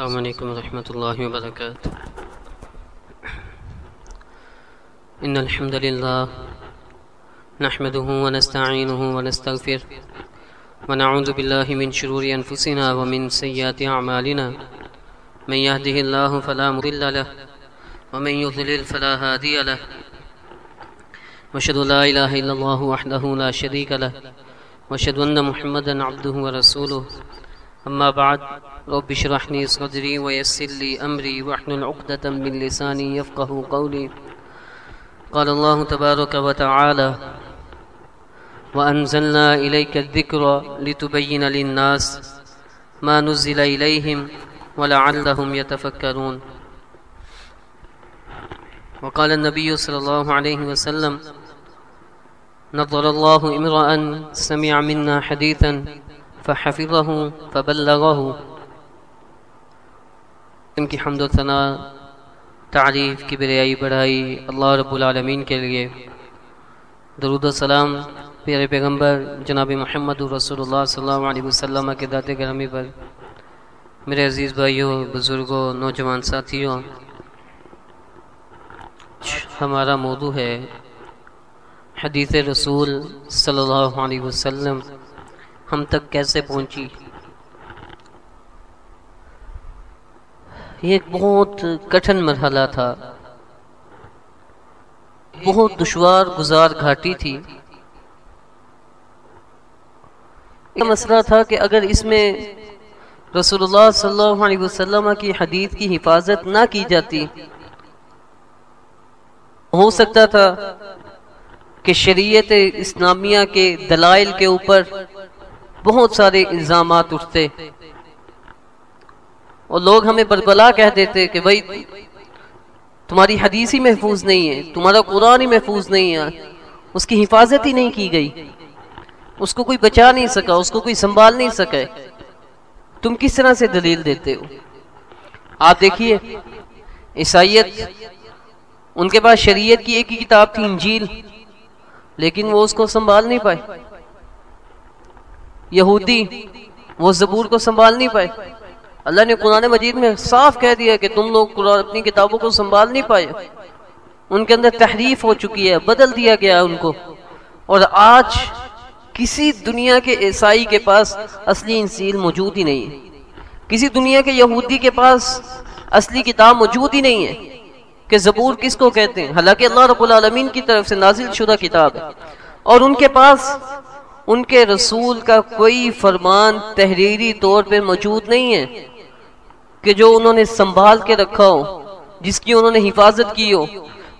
السلام علیکم ورحمۃ اللہ وبرکاتہ إن الحمد لله نحمده ونستعينه ونستغفر ونعوذ بالله من شرور أنفسنا ومن سيئات أعمالنا. من يهده الله فلا مضل له ومن يضلل فلا هادي له. وأشهد لا إله إلا الله وحده لا شريك له. وأشهد أن محمدا عبده ورسوله. أما بعد رب اشرح لي صدري ويسر لي أمري واحلل عقدة من لساني يفقهوا قولي. قال الله تبارك وتعالى وأنزلنا إليك الذكر لتبين للناس ما نزل إليهم ولعلهم يتفكرون. وقال النبي صلى الله عليه وسلم نظر الله امرا سمع منا حديثا فحفظه، فبلغه. ان کی حمد و ثناء، تعریف کی بریائی بڑھائی اللہ رب العالمین کے لیے۔ درود و سلام، پیارے پیغمبر، جناب محمد رسول اللہ صلی اللہ علیہ وسلم کے دات گرامی پر۔ میرے عزیز بھائیوں، بزرگوں، نوجوان ساتھیوں، ہمارا موضوع ہے حدیث رسول صلی اللہ علیہ وسلم۔ ہم تک کیسے پہنچی؟ یہ ایک بہت کٹھن مرحلہ تھا۔ بہت دشوار گزار گھاٹی تھی۔ یہ مسئلہ تھا کہ اگر اس میں رسول اللہ صلی اللہ علیہ وسلم کی حدیث کی حفاظت نہ کی جاتی، ہو سکتا تھا کہ شریعت اسلامیہ کے دلائل کے اوپر بہت سارے الزامات اٹھتے۔ اور لوگ ہمیں بربلا کہہ دیتے کہ بھائی، تمہاری حدیث ہی محفوظ نہیں ہے، تمہارا قرآن ہی محفوظ نہیں ہے، اس کی حفاظت ہی نہیں کی گئی۔ اس کو کوئی بچا نہیں سکا، اس کو کوئی سنبھال نہیں سکے تم کس طرح سے دلیل دیتے ہو؟ آپ دیکھیے، عیسائیت، ان کے پاس شریعت کی ایک ہی کتاب تھی، انجیل، لیکن وہ اس کو سنبھال نہیں پائے۔ یہودی، وہ زبور کو سنبھال نہیں پائے۔ اللہ نے قرآن مجید میں صاف کہہ دیا کہ تم لوگ اپنی کتابوں کو سنبھال نہیں پائے۔ ان کے اندر تحریف ہو چکی ہے، بدل دیا گیا ان کو۔ اور آج کسی دنیا کے عیسائی کے پاس اصلی انسیل موجود ہی نہیں ہے۔ کسی دنیا کے یہودی کے پاس اصلی کتاب موجود ہی نہیں ہے۔ کہ زبور کس کو کہتے ہیں؟ حالانکہ اللہ رب العالمین کی طرف سے نازل شدہ کتاب ہے۔ اور ان کے پاس ان کے رسول کا کوئی فرمان تحریری طور پہ موجود نہیں ہے کہ جو انہوں نے سنبھال کے رکھا ہو، جس کی انہوں نے حفاظت کی ہو،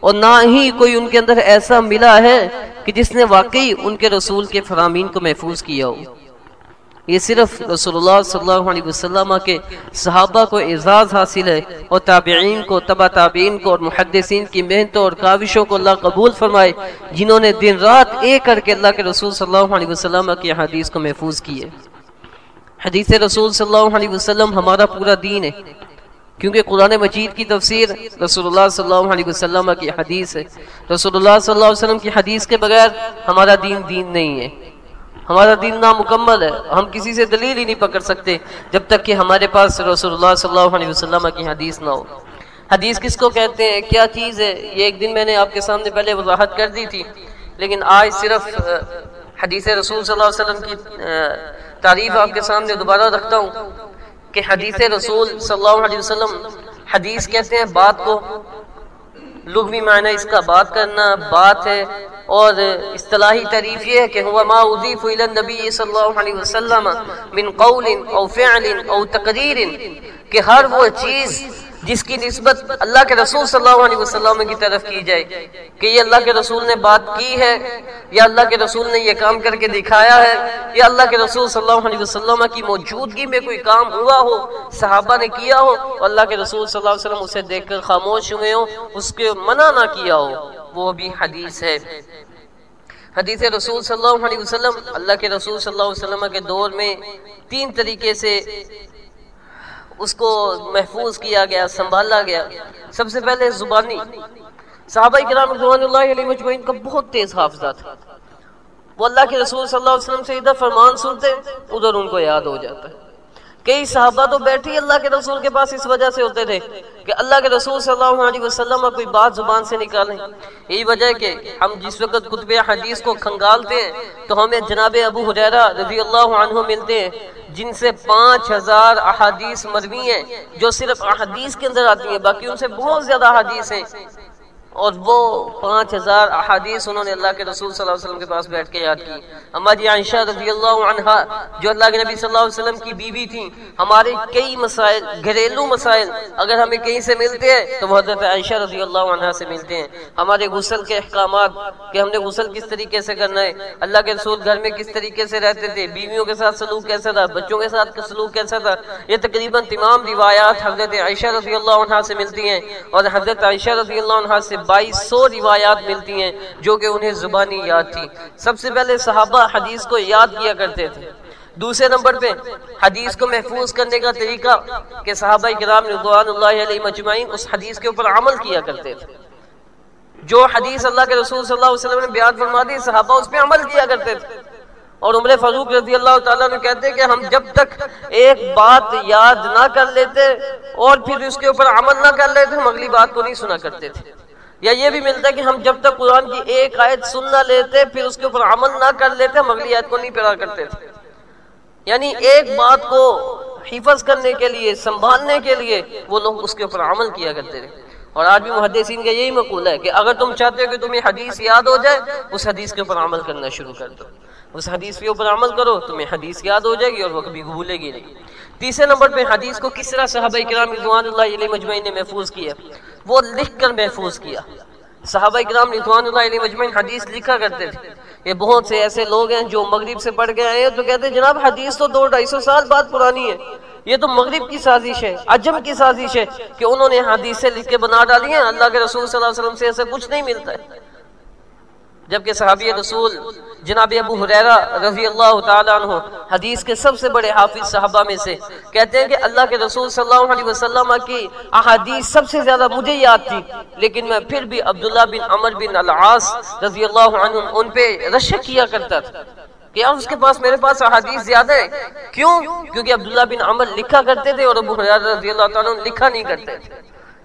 اور نہ ہی کوئی ان کے اندر ایسا ملا ہے کہ جس نے واقعی ان کے رسول کے فرامین کو محفوظ کیا ہو۔ یہ صرف رسول اللہ صلی اللہ علیہ وسلم کے صحابہ کو اعزاز حاصل ہے اور تابعین کو تبا تابعین کو اور محدثین کی محنتوں اور کاوشوں کو اللہ قبول فرمائے، جنہوں نے دن رات ایک کر کے اللہ کے رسول صلی اللہ علیہ وسلم کی حدیث کو محفوظ کیے۔ حدیث رسول صلی اللہ علیہ وسلم ہمارا پورا دین ہے۔ کیونکہ قرآن مجید کی تفسیر رسول اللہ صلی اللہ علیہ وسلم کی حدیث ہے۔ رسول اللہ صلی اللہ علیہ وسلم کی حدیث کے بغیر ہمارا دین دین نہیں ہے۔ ہمارا دین نامکمل ہے۔ ہم کسی سے دلیل ہی نہیں پکڑ سکتے جب تک کہ ہمارے پاس رسول اللہ صلی اللہ علیہ وسلم کی حدیث نہ ہو۔ حدیث کس کو کہتے ہیں؟ کیا چیز ہے؟ یہ ایک دن میں نے آپ کے سامنے پہلے وضاحت کر دی تھی، لیکن آج صرف حدیث رسول صلی اللہ علیہ وسلم کی تعریف آپ کے سامنے دوبارہ رکھتا ہوں کہ حدیث رسول صلی اللہ علیہ وسلم حدیث کہتے ہیں بات کو لغوی معنی اس کا بات کرنا بات ہے اور اصطلاحی تعریف یہ ہے کہ ہوا ما اضیف الى النبی صلی اللہ علیہ وسلم من قول او فعل او تقریر کہ ہر وہ چیز جس کی نسبت اللہ کے رسول صلی اللہ علیہ وسلم کی طرف کی جائے کہ یہ اللہ کے رسول نے بات کی ہے، یا اللہ کے رسول نے یہ کام کر کے دکھایا ہے، یا اللہ کے رسول صلی اللہ علیہ وسلم کی موجودگی میں کوئی کام ہوا ہو، صحابہ نے کیا ہو اللہ کے رسول صلی اللہ علیہ وسلم اسے دیکھ کر خاموش ہوئے ہو اس کے منع نہ کیا ہو، وہ بھی حدیث ہے۔ حدیث رسول صلی اللہ علیہ وسلم، اللہ کے رسول صلی اللہ علیہ وسلم کے دور میں تین طریقے سے اس کو محفوظ کیا گیا، سنبھالا گیا۔ سب سے پہلے زبانی۔ صحابہ کرام رضوان اللہ علیہ مجمعین کا بہت تیز حافظہ تھا۔ وہ اللہ کے رسول صلی اللہ علیہ وسلم سے ادھر فرمان سنتے، ادھر ان کو یاد ہو جاتا۔ ہے کئی صحابہ تو بیٹھے اللہ کے رسول کے پاس اس وجہ سے ہوتے تھے کہ اللہ کے رسول صلی اللہ علیہ وسلم کوئی بات زبان سے نکالیں۔ یہی وجہ ہے کہ ہم جس وقت کتب حدیث کو کھنگالتے ہیں تو ہمیں جناب ابو حریرہ رضی اللہ عنہ ملتے ہیں، جن سے پانچ ہزار احادیث مروی ہیں، جو صرف احادیث کے اندر آتی ہیں، باقی ان سے بہت زیادہ احادیث ہیں۔ اور وہ پانچ ہزار احادیث انہوں نے اللہ کے رسول صلی اللہ علیہ وسلم کے پاس بیٹھ کے یاد کی۔ اما جی عائشہ رضی اللہ عنہ جو اللہ کے نبی صلی اللہ علیہ وسلم کی بیوی تھی ہمارے کئی مسائل، گھریلو مسائل، اگر ہمیں کہیں سے ملتے ہیں، تو وہ حضرت عائشہ رضی اللہ عنہ سے ملتے ہیں۔ ہمارے غسل کے احکامات، کہ ہم نے غسل کس طریقے سے کرنا ہے، اللہ کے رسول گھر میں کس طریقے سے رہتے تھے، بیویوں کے ساتھ سلوک کیسا تھا، بچوں کے ساتھ سلوک کیسا تھا، یہ تقریباً تمام روایات حضرت عائشہ رضی اللہ عنہ سے ملتی ہیں۔ اور حضرت عائشہ رضی اللہ عنہ سے بائیس سو روایات ملتی ہیں جو کہ انہیں زبانی یاد تھی۔ سب سے پہلے صحابہ حدیث کو یاد کیا کرتے تھے۔ دوسرے نمبر پہ حدیث کو محفوظ کرنے کا طریقہ کہ صحابہ کرام رضوان اللہ علیہ مجمعین اس حدیث کے اوپر عمل کیا کرتے تھے۔ جو حدیث اللہ کے رسول صلی اللہ علیہ وسلم نے بیان فرما دی، صحابہ اس پہ عمل کیا کرتے تھے۔ اور عمر فاروق رضی اللہ تعالیٰ نے کہتے کہ ہم جب تک ایک بات یاد نہ کر لیتے اور پھر اس کے اوپر عمل نہ کر لیتے، ہم اگلی بات کو نہیں سنا کرتے تھے۔ یا یہ بھی ملتا ہے کہ ہم جب تک قرآن کی ایک آیت سن نہ لیتے، پھر اس کے اوپر عمل نہ کر لیتے، ہم اگلی آیت کو نہیں پڑھا کرتے تھے۔ یعنی ایک بات کو حفظ کرنے کے لیے، سنبھالنے کے لیے وہ لوگ اس کے اوپر عمل کیا کرتے تھے۔ اور آج بھی محدثین کا یہی مقول ہے کہ اگر تم چاہتے ہو کہ تمہیں حدیث یاد ہو جائے، اس حدیث کے اوپر عمل کرنا شروع کر دو۔ اس حدیث کے اوپر عمل کرو، تمہیں حدیث یاد ہو جائے گی اور وہ کبھی بھولے گی نہیں۔ تیسرے نمبر پہ حدیث کو کس طرح صحابہ کرام رضوان اللہ علیہ مجمعین نے محفوظ کیا؟ وہ لکھ کر محفوظ کیا۔ صحابہ کرام رضوان اللہ علیہ مجمعین حدیث لکھا کرتے تھے۔ یہ بہت سے ایسے لوگ ہیں جو مغرب سے پڑھ کے آئے ہیں تو کہتے ہیں، جناب، حدیث تو دو ڈھائی سو سال بعد پرانی ہے۔ یہ تو مغرب کی سازش ہے، عجم کی سازش ہے کہ انہوں نے حدیثیں لکھ کے بنا ڈالی ہیں۔ اللہ کے رسول صلی اللہ علیہ وسلم سے ایسا کچھ نہیں ملتا ہے۔ جبکہ صحابی رسول جناب ابو حریرہ رضی اللہ تعالیٰ عنہ حدیث کے سب سے بڑے حافظ صحابہ میں سے کہتے ہیں کہ اللہ کے رسول صلی اللہ علیہ وسلم کی احادیث سب سے زیادہ مجھے یاد تھی، لیکن میں پھر بھی عبداللہ بن عمر بن العاص رضی اللہ عنہ ان پہ رشک کیا کرتا تھا کہ اس کے پاس میرے پاس احادیث زیادہ ہے کیوں؟ کیونکہ عبداللہ بن عمر لکھا کرتے تھے اور ابو حریرہ رضی اللہ تعالیٰ عنہ لکھا نہیں کرتے تھے۔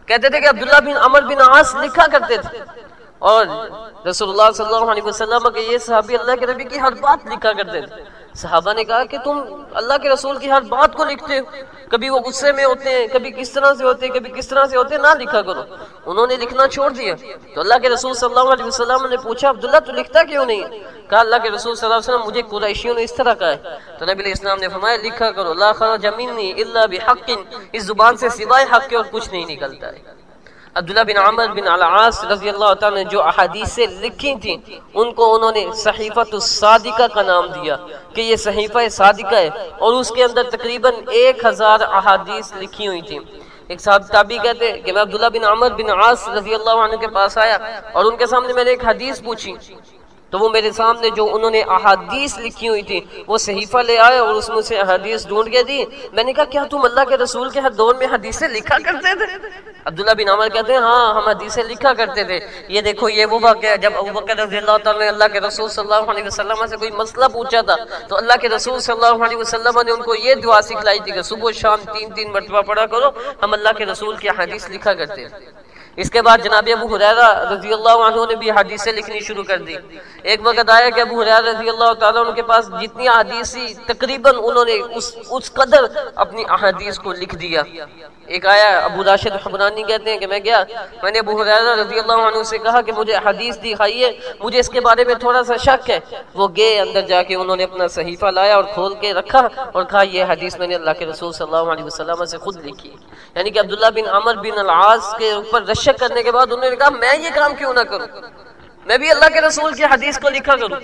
کہتے تھے کہ عبداللہ بن عمر بن عاص لکھا کرتے تھے۔ اور رسول اللہ صلی اللہ علیہ وسلم کے یہ صحابی اللہ کے نبی کی ہر بات لکھا کرتے تھے۔ صحابہ نے کہا کہ تم اللہ کے رسول کی ہر بات کو لکھتے ہو۔ کبھی وہ غصے میں ہوتے ہیں، کبھی کس طرح سے ہوتے ہیں، کبھی کس طرح سے ہوتے ہیں، نہ لکھا کرو۔ انہوں نے لکھنا چھوڑ دیا۔ تو اللہ کے رسول صلی اللہ علیہ وسلم نے پوچھا، عبداللہ تو لکھتا کیوں نہیں؟ کہا، اللہ کے رسول صلی اللہ علیہ وسلم مجھے قریشیوں نے اس طرح کہا ہے۔ تو نبی علیہ السلام نے فرمایا، لکھا کرو، لا خرج منی الا بحق، اس زبان سے سوائے حق کے اور کچھ نہیں نکلتا ہے۔ عبداللہ بن عمر بن العاص رضی اللہ تعالیٰ نے جو احادیثیں لکھی تھیں، ان کو انہوں نے صحیفت الصادقہ کا نام دیا کہ یہ صحیفہ صادقہ ہے اور اس کے اندر تقریباً ایک ہزار احادیث لکھی ہوئی تھیں۔ ایک صاحب تابی کہتے کہ میں عبداللہ بن عمر بن عاص رضی اللہ عنہ کے پاس آیا اور ان کے سامنے میں نے ایک حدیث پوچھی۔ تو وہ میرے سامنے جو انہوں نے احادیث لکھی ہوئی تھی، وہ صحیفہ لے آئے اور اس میں سے احادیث ڈھونڈ کے دی۔ میں نے کہا، کیا تم اللہ کے رسول کے ہر دور میں حدیثیں لکھا کرتے تھے؟ عبداللہ بن عمر کہتے ہیں ہاں ہم حدیثیں لکھا کرتے تھے۔ یہ دیکھو، یہ وہ واقعہ جب ابو بکر رضی اللہ تعالیٰ نے اللہ کے رسول صلی اللہ علیہ وسلم سے کوئی مسئلہ پوچھا تھا، تو اللہ کے رسول صلی اللہ علیہ وسلم نے ان کو یہ دعا سکھلائی تھی کہ صبح شام تین تین مرتبہ پڑھا کرو، ہم اللہ کے رسول کی حدیث لکھا کرتے تھے اس کے بعد جناب ابو حریرہ رضی اللہ عنہ نے بھی حدیثیں لکھنی شروع کر دی۔ ایک وقت آیا کہ ابو حریرہ رضی اللہ تعالیٰ عنہ کے پاس جتنی حدیثی تقریباً انہوں نے اس, اس قدر اپنی احادیث کو لکھ دیا۔ ایک آیا ابو راشد حبرانی کہتے ہیں کہ میں گیا میں نے ابو حریرہ رضی اللہ عنہ سے کہا کہ مجھے حدیث دکھائیے مجھے اس کے بارے میں تھوڑا سا شک ہے۔ وہ گئے اندر جا کے انہوں نے اپنا صحیفہ لایا اور کھول کے رکھا اور کہا یہ حدیث میں نے اللہ کے رسول صلی اللہ علیہ وسلم سے خود لکھی۔ یعنی کہ عبداللہ بن عمر بن العاص کے اوپر رش رشک کرنے کے بعد انہوں نے کہا میں یہ کام کیوں نہ کروں؟ میں بھی اللہ کے رسول کی حدیث کو لکھا کروں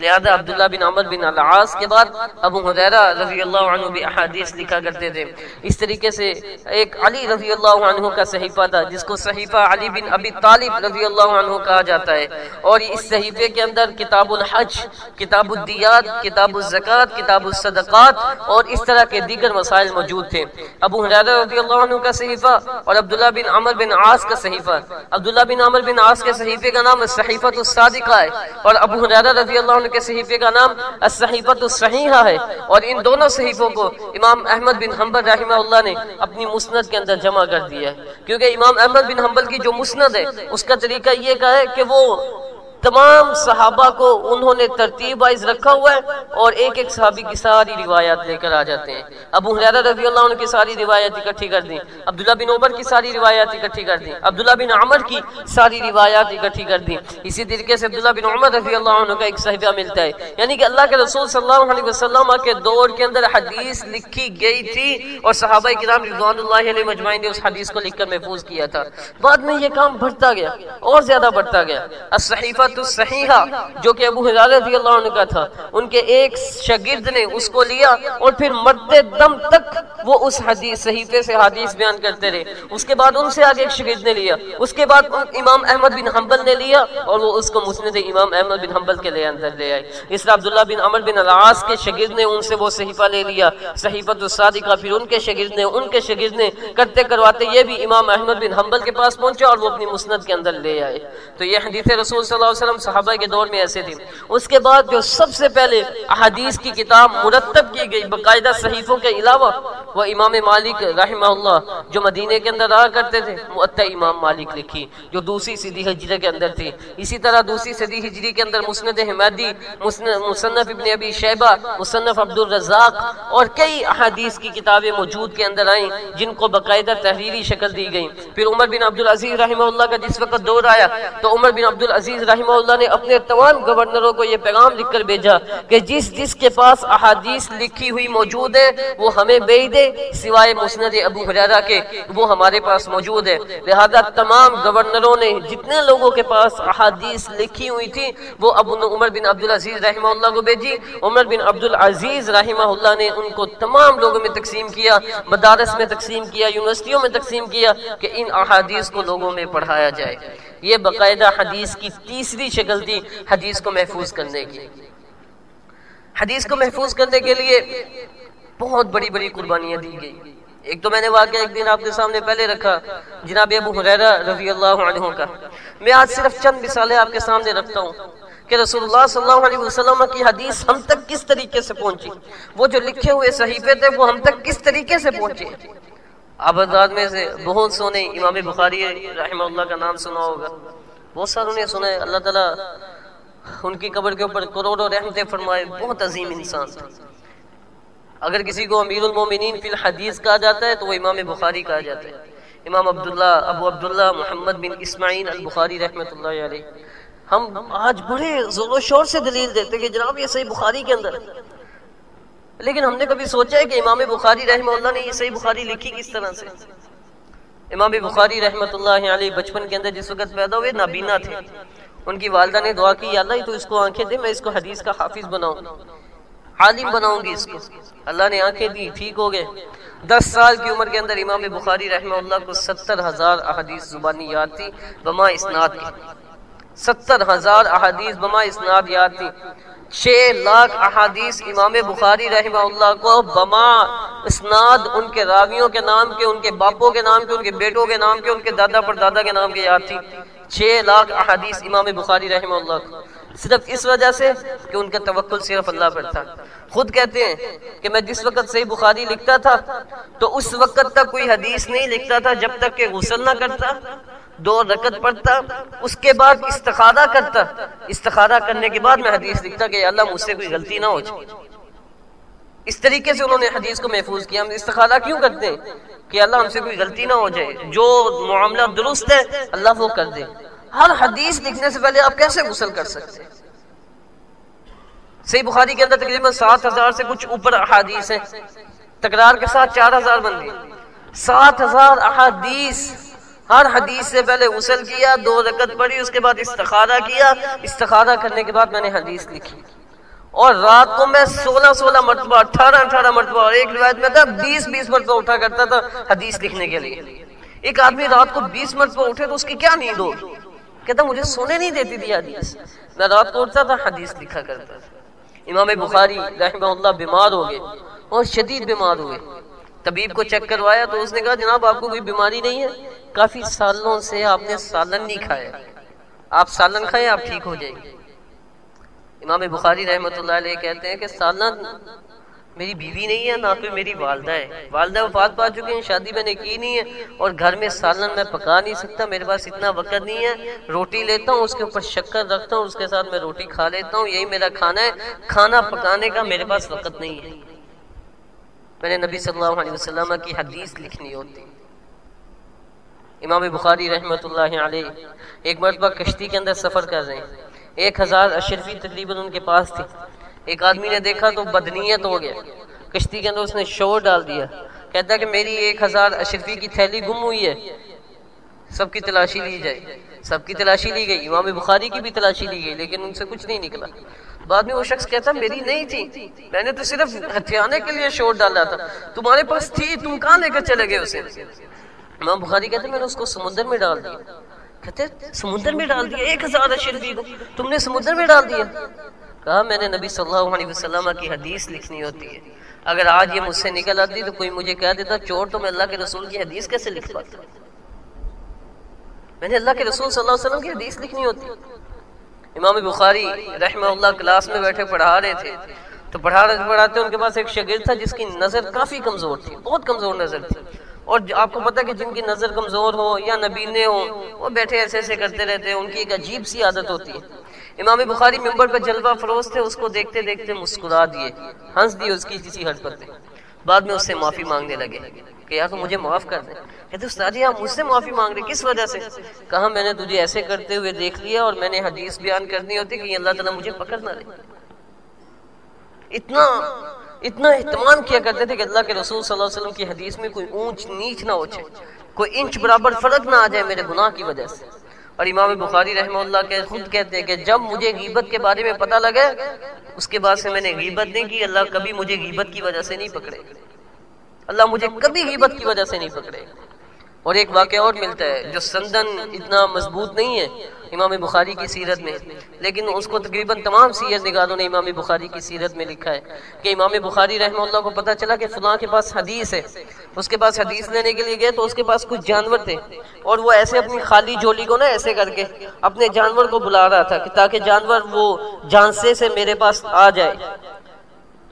لہذا عبداللہ بن عمر بن العاص کے بعد ابو حضیرہ رضی اللہ عنہ بھی احادیث لکھا کرتے تھے۔ اس طریقے سے ایک علی رضی اللہ عنہ کا صحیفہ تھا، جس کو صحیفہ علی بن ابی طالب رضی اللہ عنہ کہا جاتا ہے۔ اور اس صحیفے کے اندر کتاب الحج، کتاب الدیات، کتاب الزکات کتاب الصدقات اور اس طرح کے دیگر مسائل موجود تھے۔ ابو حضیرہ رضی اللہ عنہ کا صحیفہ اور عبداللہ بن عمر بن عاص کا صحیفہ۔ عبداللہ بن عمر بن عاص کے صحیفے کا نام صحیفت الصادقہ ہے۔ اور ابو حریرہ رضی اللہ عنہ کے صحیفے کا نام الصحیفت الصحیحہ ہے۔ اور ان دونوں صحیفوں کو امام احمد بن حنبل رحمہ اللہ نے اپنی مسند کے اندر جمع کر دیا ہے۔ کیونکہ امام احمد بن حنبل کی جو مسند ہے، اس کا طریقہ یہ کا ہے کہ وہ تمام صحابہ کو انہوں نے ترتیب وائز رکھا ہوا ہے اور ایک ایک صحابی کی ساری روایات لے کر آ جاتے ہیں۔ ابو حریرہ رضی اللہ عنہ کی ساری روایات اکٹھی کر دیں۔ عبداللہ بن عمر کی ساری روایات اکٹھی کر دیں۔ عبداللہ بن عمر کی ساری روایات اکٹھی کر دیں۔ اسی طریقے سے عبداللہ بن عمر رضی اللہ عنہ کا ایک صحیفہ ملتا ہے۔ یعنی کہ اللہ کے رسول صلی اللہ علیہ وسلم کے دور کے اندر حدیث لکھی گئی تھی اور صحابہ کرام رضوان اللہ علیہ مجمعین نے اس حدیث کو لکھ کر محفوظ کیا تھا۔ بعد میں یہ کام بڑھتا گیا اور زیادہ بڑھتا گیا۔ الصحیفہ صحیحہ جو کہ ابو حضار رضی اللہ عنہ کا تھا۔ ان کے ایک شگرد نے اس کو لیا اور پھر مرتے دم تک وہ اس حدیث صحیفے سے حدیث بیان کرتے رہے۔ اس کے بعد ان سے آگے ایک شگرد نے لیا۔ اس کے بعد امام احمد بن حنبل نے لیا اور وہ اس کو مسند امام احمد بن حنبل کے لے اندر لے آئے۔ اس طرح عبداللہ بن عمر بن العاص کے شگرد نے ان سے وہ صحیفہ لے لیا۔ صحیفت الصادقہ، پھر ان کے شگرد نے، ان کے شگرد نے کرتے کرواتے یہ بھی امام احمد بن حنبل کے پاس پہنچا اور وہ اپنی مسند کے اندر لے آئے۔ تو یہ حدیث رسول صلی اللہ علیہ وسلم وسلم صحابہ کے دور میں ایسے تھی اس کے بعد جو سب سے پہلے احادیث کی کتاب مرتب کی گئی، باقاعدہ صحیفوں کے علاوہ، وہ امام مالک رحمہ اللہ، جو مدینے کے اندر رہا کرتے تھے معطا امام مالک لکھی، جو دوسری صدی ہجرے کے اندر تھی۔ اسی طرح دوسری صدی ہجری کے اندر مسند حمیدی مصنف ابن ابی شیبہ، مصنف عبد الرزاق اور کئی احادیث کی کتابیں موجود کے اندر آئیں، جن کو باقاعدہ تحریری شکل دی گئی پھر عمر بن عبدالعزیز رحمہ اللہ کا جس وقت دور آیا، تو عمر بن عبدالعزیز رحمہ اللہ نے اپنے تمام گورنروں کو یہ پیغام لکھ کر بھیجا کہ جس جس کے پاس احادیث لکھی ہوئی موجود ہے وہ ہمیں بھیج دے، سوائے مسند ابو حریرہ کے، وہ ہمارے پاس موجود ہے لہذا تمام گورنروں نے جتنے لوگوں کے پاس احادیث لکھی ہوئی تھی، وہ ابو عمر بن عبدالعزیز رحمہ اللہ کو بھیجی۔ عمر بن عبدالعزیز رحمہ اللہ نے ان کو تمام لوگوں میں تقسیم کیا، مدارس میں تقسیم کیا، یونیورسٹیوں میں تقسیم کیا کہ ان احادیث کو لوگوں میں پڑھایا جائے۔ یہ باقاعدہ حدیث کی تیسری شکل تھی حدیث کو محفوظ کرنے کی۔ حدیث کو محفوظ کرنے کے لیے بہت بڑی بڑی قربانیاں دی گئی۔ ایک تو میں نے واقعہ ایک دن آپ کے سامنے پہلے رکھا، جناب ابو حریرہ رضی اللہ عنہ کا۔ میں آج صرف چند مثالیں آپ کے سامنے رکھتا ہوں کہ رسول اللہ صلی اللہ علیہ وسلم کی حدیث ہم تک کس طریقے سے پہنچی؟ وہ جو لکھے ہوئے صحیفے تھے وہ ہم تک کس طریقے سے پہنچے؟ آبادات میں سے بہت سونے امام بخاری رحمہ اللہ کا نام سنا ہوگا۔ بہت ساروں نے سنا ہے، اللہ تعالیٰ ان کی قبر کے اوپر کروڑوں رحمتیں فرمائے، بہت عظیم انسان تھا اگر کسی کو امیر المومنین فی الحدیث کہا جاتا ہے تو وہ امام بخاری کہا جاتا ہے۔ امام عبداللہ، ابو عبداللہ محمد بن اسماعیل البخاری رحمۃ اللہ علیہ۔ ہم آج بڑے زور و شور سے دلیل دیتے کہ جناب یہ صحیح بخاری کے اندر لیکن ہم نے کبھی سوچا ہے کہ امام بخاری رحمہ اللہ نے یہ صحیح بخاری لکھی کس طرح سے؟ امام بخاری رحمۃ اللہ علیہ بچپن کے اندر جس وقت پیدا ہوئے، نابینا تھے۔ ان کی والدہ نے دعا کی اللہ، تو اس کو آنکھیں دے، میں اس کو حدیث کا حافظ بناؤں۔ عالم بناؤں گی اس کو۔ اللہ نے آنکھیں دی، ٹھیک ہو گئے۔ دس سال کی عمر کے اندر امام بخاری رحمہ اللہ کو ستر ہزار احادیث زبانی یاد تھی، بما اسناد کی۔ ستر ہزار احادیث بما اسناد یاد تھی۔ چھ لاکھ احادیث امام بخاری رحمہ اللہ کو بما اسناد ان کے راویوں کے نام کے، ان کے باپوں کے نام کے، ان کے بیٹوں کے نام کے، ان کے دادا پر دادا کے نام کے یاد تھی۔ چھ لاکھ احادیث امام بخاری رحمہ اللہ کو۔ صرف اس وجہ سے کہ ان کا توکل صرف اللہ پر تھا۔ خود کہتے ہیں کہ میں جس وقت صحیح بخاری لکھتا تھا، تو اس وقت تک کوئی حدیث نہیں لکھتا تھا جب تک کہ غسل نہ کرتا، دو رکت پڑھتا، اس کے بعد استخارہ کرتا۔ استخارہ کرنے کے بعد میں حدیث لکھتا کہ اللہ، مجھ سے کوئی غلطی نہ ہو جائے۔ اس طریقے سے انہوں نے حدیث کو محفوظ کیا۔ ہم استخارہ کیوں کرتے ہیں؟ کہ اللہ، ہم سے کوئی غلطی نہ ہو جائے۔ جو معاملہ درست ہے، اللہ وہ کر دے۔ ہر حدیث لکھنے سے پہلے آپ کیسے غسل کر سکتے صحیح بخاری کے اندر تقریباً سات ہزار سے کچھ اوپر احادیث ہیں۔ تکرار کے ساتھ چار ہزار بن گئی سات ہزار احادیث۔ ہر حدیث سے پہلے غسل کیا، دو رکت پڑی اس کے بعد استخارہ کیا۔ استخارہ کرنے کے بعد میں نے حدیث لکھی۔ اور رات کو میں سولہ سولہ مرتبہ، اٹھارہ اٹھارہ مرتبہ، اور ایک روایت میں تھا، بیس بیس مرتبہ اٹھا کرتا تھا حدیث لکھنے کے لیے۔ ایک آدمی رات کو بیس مرتبہ اٹھے تو اس کی کیا نیند ہو کہتا مجھے سونے نہیں دیتی تھی حدیث۔ میں رات کو اٹھتا تھا، حدیث لکھا کرتا تھا۔ امام بخاری رحمہ اللہ بیمار ہو گئے اور شدید بیمار ہوئے طبیب کو چیک کروایا تو اس نے کہا، جناب، آپ کو کوئی بیماری نہیں ہے؟ کافی سالوں سے آپ نے سالن نہیں کھایا۔ آپ سالن کھائیں، آپ ٹھیک ہو جائیں گے۔ امام بخاری رحمۃ اللہ علیہ کہتے ہیں کہ سالن میری بیوی نہیں ہے، نہ کوئی میری والدہ ہے۔ والدہ وفات پا چکی ہیں، شادی میں نے کی نہیں ہے اور گھر میں سالن میں پکا نہیں سکتا، میرے پاس اتنا وقت نہیں ہے۔ روٹی لیتا ہوں، اس کے اوپر شکر رکھتا ہوں، اس کے ساتھ میں روٹی کھا لیتا ہوں۔ یہی میرا کھانا ہے۔ کھانا پکانے کا میرے پاس وقت نہیں ہے۔ میں نے نبی صلی اللہ علیہ وسلم کی حدیث لکھنی ہوتی۔ امام بخاری رحمۃ اللہ علیہ ایک مرتبہ کشتی کے اندر سفر کر رہے ہیں۔ ایک ہزار اشرفی تقریباً ان کے پاس تھی ایک آدمی نے دیکھا تو بدنیت ہو گیا۔ کشتی کے اندر اس نے شور ڈال دیا۔ کہتا ہے کہ میری ایک ہزار اشرفی کی تھیلی گم ہوئی ہے۔ سب کی تلاشی لی جائے سب کی تلاشی لی گئی۔ امام بخاری کی بھی تلاشی لی گئی، لیکن ان سے کچھ نہیں نکلا۔ بعد میں وہ شخص کہتا، میری نہیں تھی۔ میں نے تو صرف ہتھیانے کے لیے شور ڈالا تھا۔ تمہارے پاس تھی، تم کہاں لے کر چلے گئے اسے؟ امام بخاری کہتے میں نے اس کو سمندر میں ڈال دیا۔ کہتے، سمندر میں ڈال دیا، ایک ہزار اشرفی کو۔ تم نے سمندر میں ڈال دیا۔ کہا، میں نے نبی صلی اللہ علیہ وسلم کی حدیث لکھنی ہوتی ہے۔ اگر آج یہ مجھ سے نکل آتی تو کوئی مجھے کہہ دیتا، چور تو میں اللہ کے رسول کی حدیث کیسے لکھ پاتا؟ میں نے اللہ کے رسول صلی اللہ علیہ وسلم کی حدیث لکھنی ہوتی۔ امام بخاری رحمہ اللہ کلاس میں بیٹھے پڑھا رہے تھے۔ تو پڑھا رہے پڑھاتے ان کے پاس ایک شگرد تھا جس کی نظر کافی کمزور تھی، بہت کمزور نظر تھی۔ اور آپ کو پتا کہ جن کی نظر کمزور ہو یا نبینے ہو وہ بیٹھے ایسے ایسے کرتے رہتے ہیں، ان کی ایک عجیب سی عادت ہوتی ہے۔ امام بخاری ممبر پہ جلوہ فروز تھے، اس کو دیکھتے دیکھتے مسکرا دیے۔ ہنس دیے اس کی کسی حرکت پہ۔ بعد میں اس سے معافی مانگنے لگے کہ یار تو مجھے معاف کر دیں کہتے، استاد جی آپ مجھ سے معافی مانگ رہے، کس وجہ سے؟ کہا، میں نے تجھے ایسے کرتے ہوئے دیکھ لیا اور میں نے حدیث بیان کرنی ہوتی کہ اللہ تعالیٰ مجھے پکڑ نہ لے۔ اتنا اتنا اہتمام کیا کرتے تھے کہ اللہ کے رسول صلی اللہ علیہ وسلم کی حدیث میں کوئی اونچ نیچ نہ ہو کوئی انچ برابر فرق نہ آ جائے میرے گناہ کی وجہ سے۔ اور امام بخاری رحمہ اللہ کے خود کہتے ہیں کہ جب مجھے غیبت کے بارے میں پتہ لگے، اس کے بعد سے میں نے غیبت نہیں کی، اللہ کبھی مجھے غیبت کی وجہ سے نہیں پکڑے۔ اللہ مجھے کبھی غیبت کی وجہ سے نہیں پکڑے۔ اور ایک واقعہ اور ملتا ہے جو سندن اتنا مضبوط نہیں ہے۔ امام بخاری کی سیرت میں۔ لیکن اس کو تقریباً تمام سیرت نگاروں نے امام بخاری کی سیرت میں لکھا ہے کہ امام بخاری رحمہ اللہ کو پتہ چلا کہ فلاں کے پاس حدیث ہے۔ اس کے پاس حدیث لینے کے لیے گئے تو اس کے پاس کچھ جانور تھے۔ اور وہ ایسے اپنی خالی جولی کو نا ایسے کر کے اپنے جانور کو بلا رہا تھا کہ تاکہ جانور وہ جانسے سے میرے پاس آ جائے۔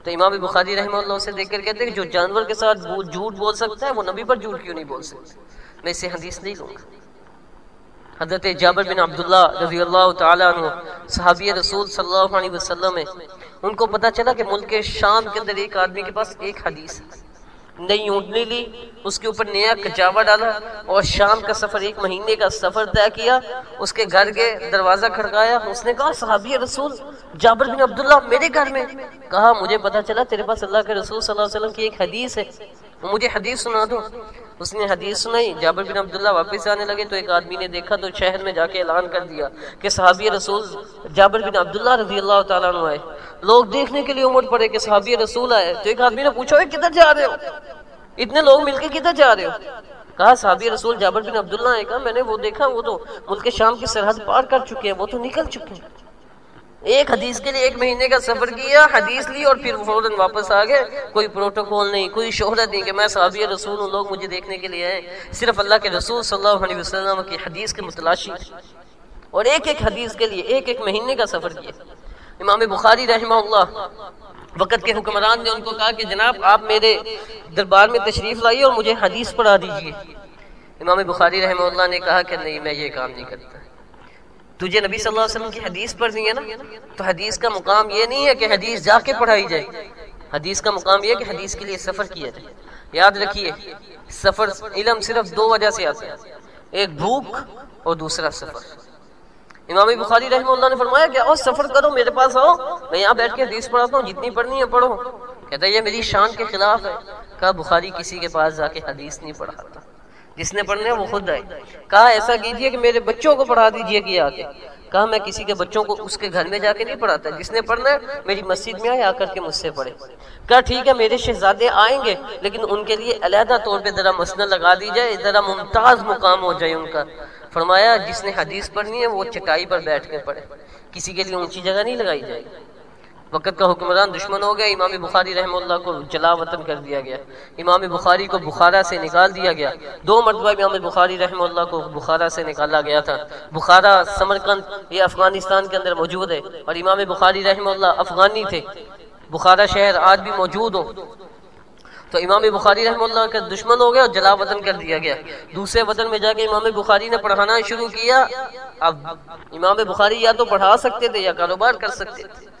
تو امام بخاری رحمہ اللہ سے دیکھ کر کہتے ہیں کہ جو جانور کے ساتھ جھوٹ بول سکتا ہے وہ نبی پر جھوٹ کیوں نہیں بول سکتا؟ میں اسے حدیث نہیں لوں گا۔ حضرت جابر بن عبداللہ رضی اللہ تعالیٰ عنہ، صحابی رسول صلی اللہ علیہ وسلم ہے ان کو پتا چلا کہ ملک شام کے اندر ایک آدمی کے پاس ایک حدیث ہے۔ نئی اونٹنی لی، اس کے اوپر نیا کچاوا ڈالا اور شام کا سفر، ایک مہینے کا سفر طے کیا۔ اس کے گھر کے دروازہ کھڑکایا۔ اس نے کہا، صحابی رسول، جابر بن عبداللہ میرے گھر میں۔ کہا، مجھے پتا چلا تیرے پاس اللہ کے رسول صلی اللہ علیہ وسلم کی ایک حدیث ہے۔ مجھے حدیث سنا دو۔ اس نے حدیث سنائی۔ جابر بن عبداللہ واپس آنے لگے تو ایک آدمی نے دیکھا تو شہر میں جا کے اعلان کر دیا کہ صحابی رسول جابر بن عبداللہ رضی اللہ تعالیٰ عنہ آئے۔ لوگ دیکھنے کے لیے عمر پڑے کہ صحابی رسول آئے۔ تو ایک آدمی نے پوچھا کدھر جا رہے ہو؟ اتنے لوگ مل کے کدھر جا رہے ہو؟ کہا، صحابی رسول جابر بن عبداللہ آئے کہا میں نے وہ دیکھا، وہ تو ملک شام کی سرحد پار کر چکے ہیں، وہ تو نکل چکے ہیں۔ ایک حدیث کے لیے ایک مہینے کا سفر کیا، حدیث لی اور پھر فوراً واپس آ گئے۔ کوئی پروٹوکول نہیں، کوئی شہرت نہیں کہ میں صحابی رسول ہوں، لوگ مجھے دیکھنے کے لیے آئے۔ صرف اللہ کے رسول صلی اللہ علیہ وسلم کی حدیث کے متلاشی۔ اور ایک ایک حدیث کے لیے ایک ایک مہینے کا سفر کیا۔ امام بخاری رحمہ اللہ وقت کے حکمران نے ان کو کہا کہ جناب، آپ میرے دربار میں تشریف لائیے اور مجھے حدیث پڑھا دیجیے امام بخاری رحمہ اللہ نے کہا کہ نہیں، میں یہ کام نہیں کرتا۔ تجھے نبی صلی اللہ علیہ وسلم کی حدیث پڑھنی ہے نا؟ تو حدیث کا مقام یہ نہیں ہے کہ حدیث جا کے پڑھائی جائے۔ حدیث کا مقام یہ کہ حدیث کے لیے سفر کیا جائے۔ یاد رکھیے، سفر علم صرف دو وجہ سے آتا ہے۔ ایک بھوک اور دوسرا سفر۔ امام بخاری رحمہ اللہ نے فرمایا کہ آؤ سفر کرو، میرے پاس آؤ۔ میں یہاں بیٹھ کے حدیث پڑھاتا ہوں، جتنی پڑھنی ہے پڑھو۔ کہتا ہے، یہ میری شان کے خلاف ہے۔ کہا، بخاری کسی کے پاس جا کے حدیث نہیں پڑھاتا۔ جس نے پڑھنے وہ خود آئے۔ کہا، ایسا کیجیے کہ میرے بچوں کو پڑھا دیجیے کہ آ کے کہا، میں کسی کے بچوں کو اس کے گھر میں جا کے نہیں پڑھاتا۔ جس نے پڑھنا ہے، میری مسجد میں آئے، آ کر کے مجھ سے پڑھے۔ کہا، ٹھیک ہے، میرے شہزادے آئیں گے، لیکن ان کے لیے علیحدہ طور پہ ذرا مسئلہ لگا دی جائے، ذرا ممتاز مقام ہو جائے ان کا۔ فرمایا، جس نے حدیث پڑھنی ہے، وہ چٹائی پر بیٹھ کے پڑھے۔ کسی کے لیے اونچی جگہ نہیں لگائی جائے۔ گی وقت کا حکمران دشمن ہو گیا، امام بخاری رحمہ اللہ کو جلا وطن کر دیا گیا۔ امام بخاری کو بخارا سے نکال دیا گیا۔ دو مرتبہ امام بخاری رحمہ اللہ کو بخارا سے نکالا گیا تھا۔ بخارا سمرکند یہ افغانستان کے اندر موجود ہے اور امام بخاری رحمہ اللہ افغانی تھے۔ بخارا شہر آج بھی موجود ہو۔ تو امام بخاری رحمہ اللہ کا دشمن ہو گیا اور جلا وطن کر دیا گیا۔ دوسرے وطن میں جا کے امام بخاری نے پڑھانا شروع کیا۔ اب امام بخاری یا تو پڑھا سکتے تھے یا کاروبار کر سکتے تھے۔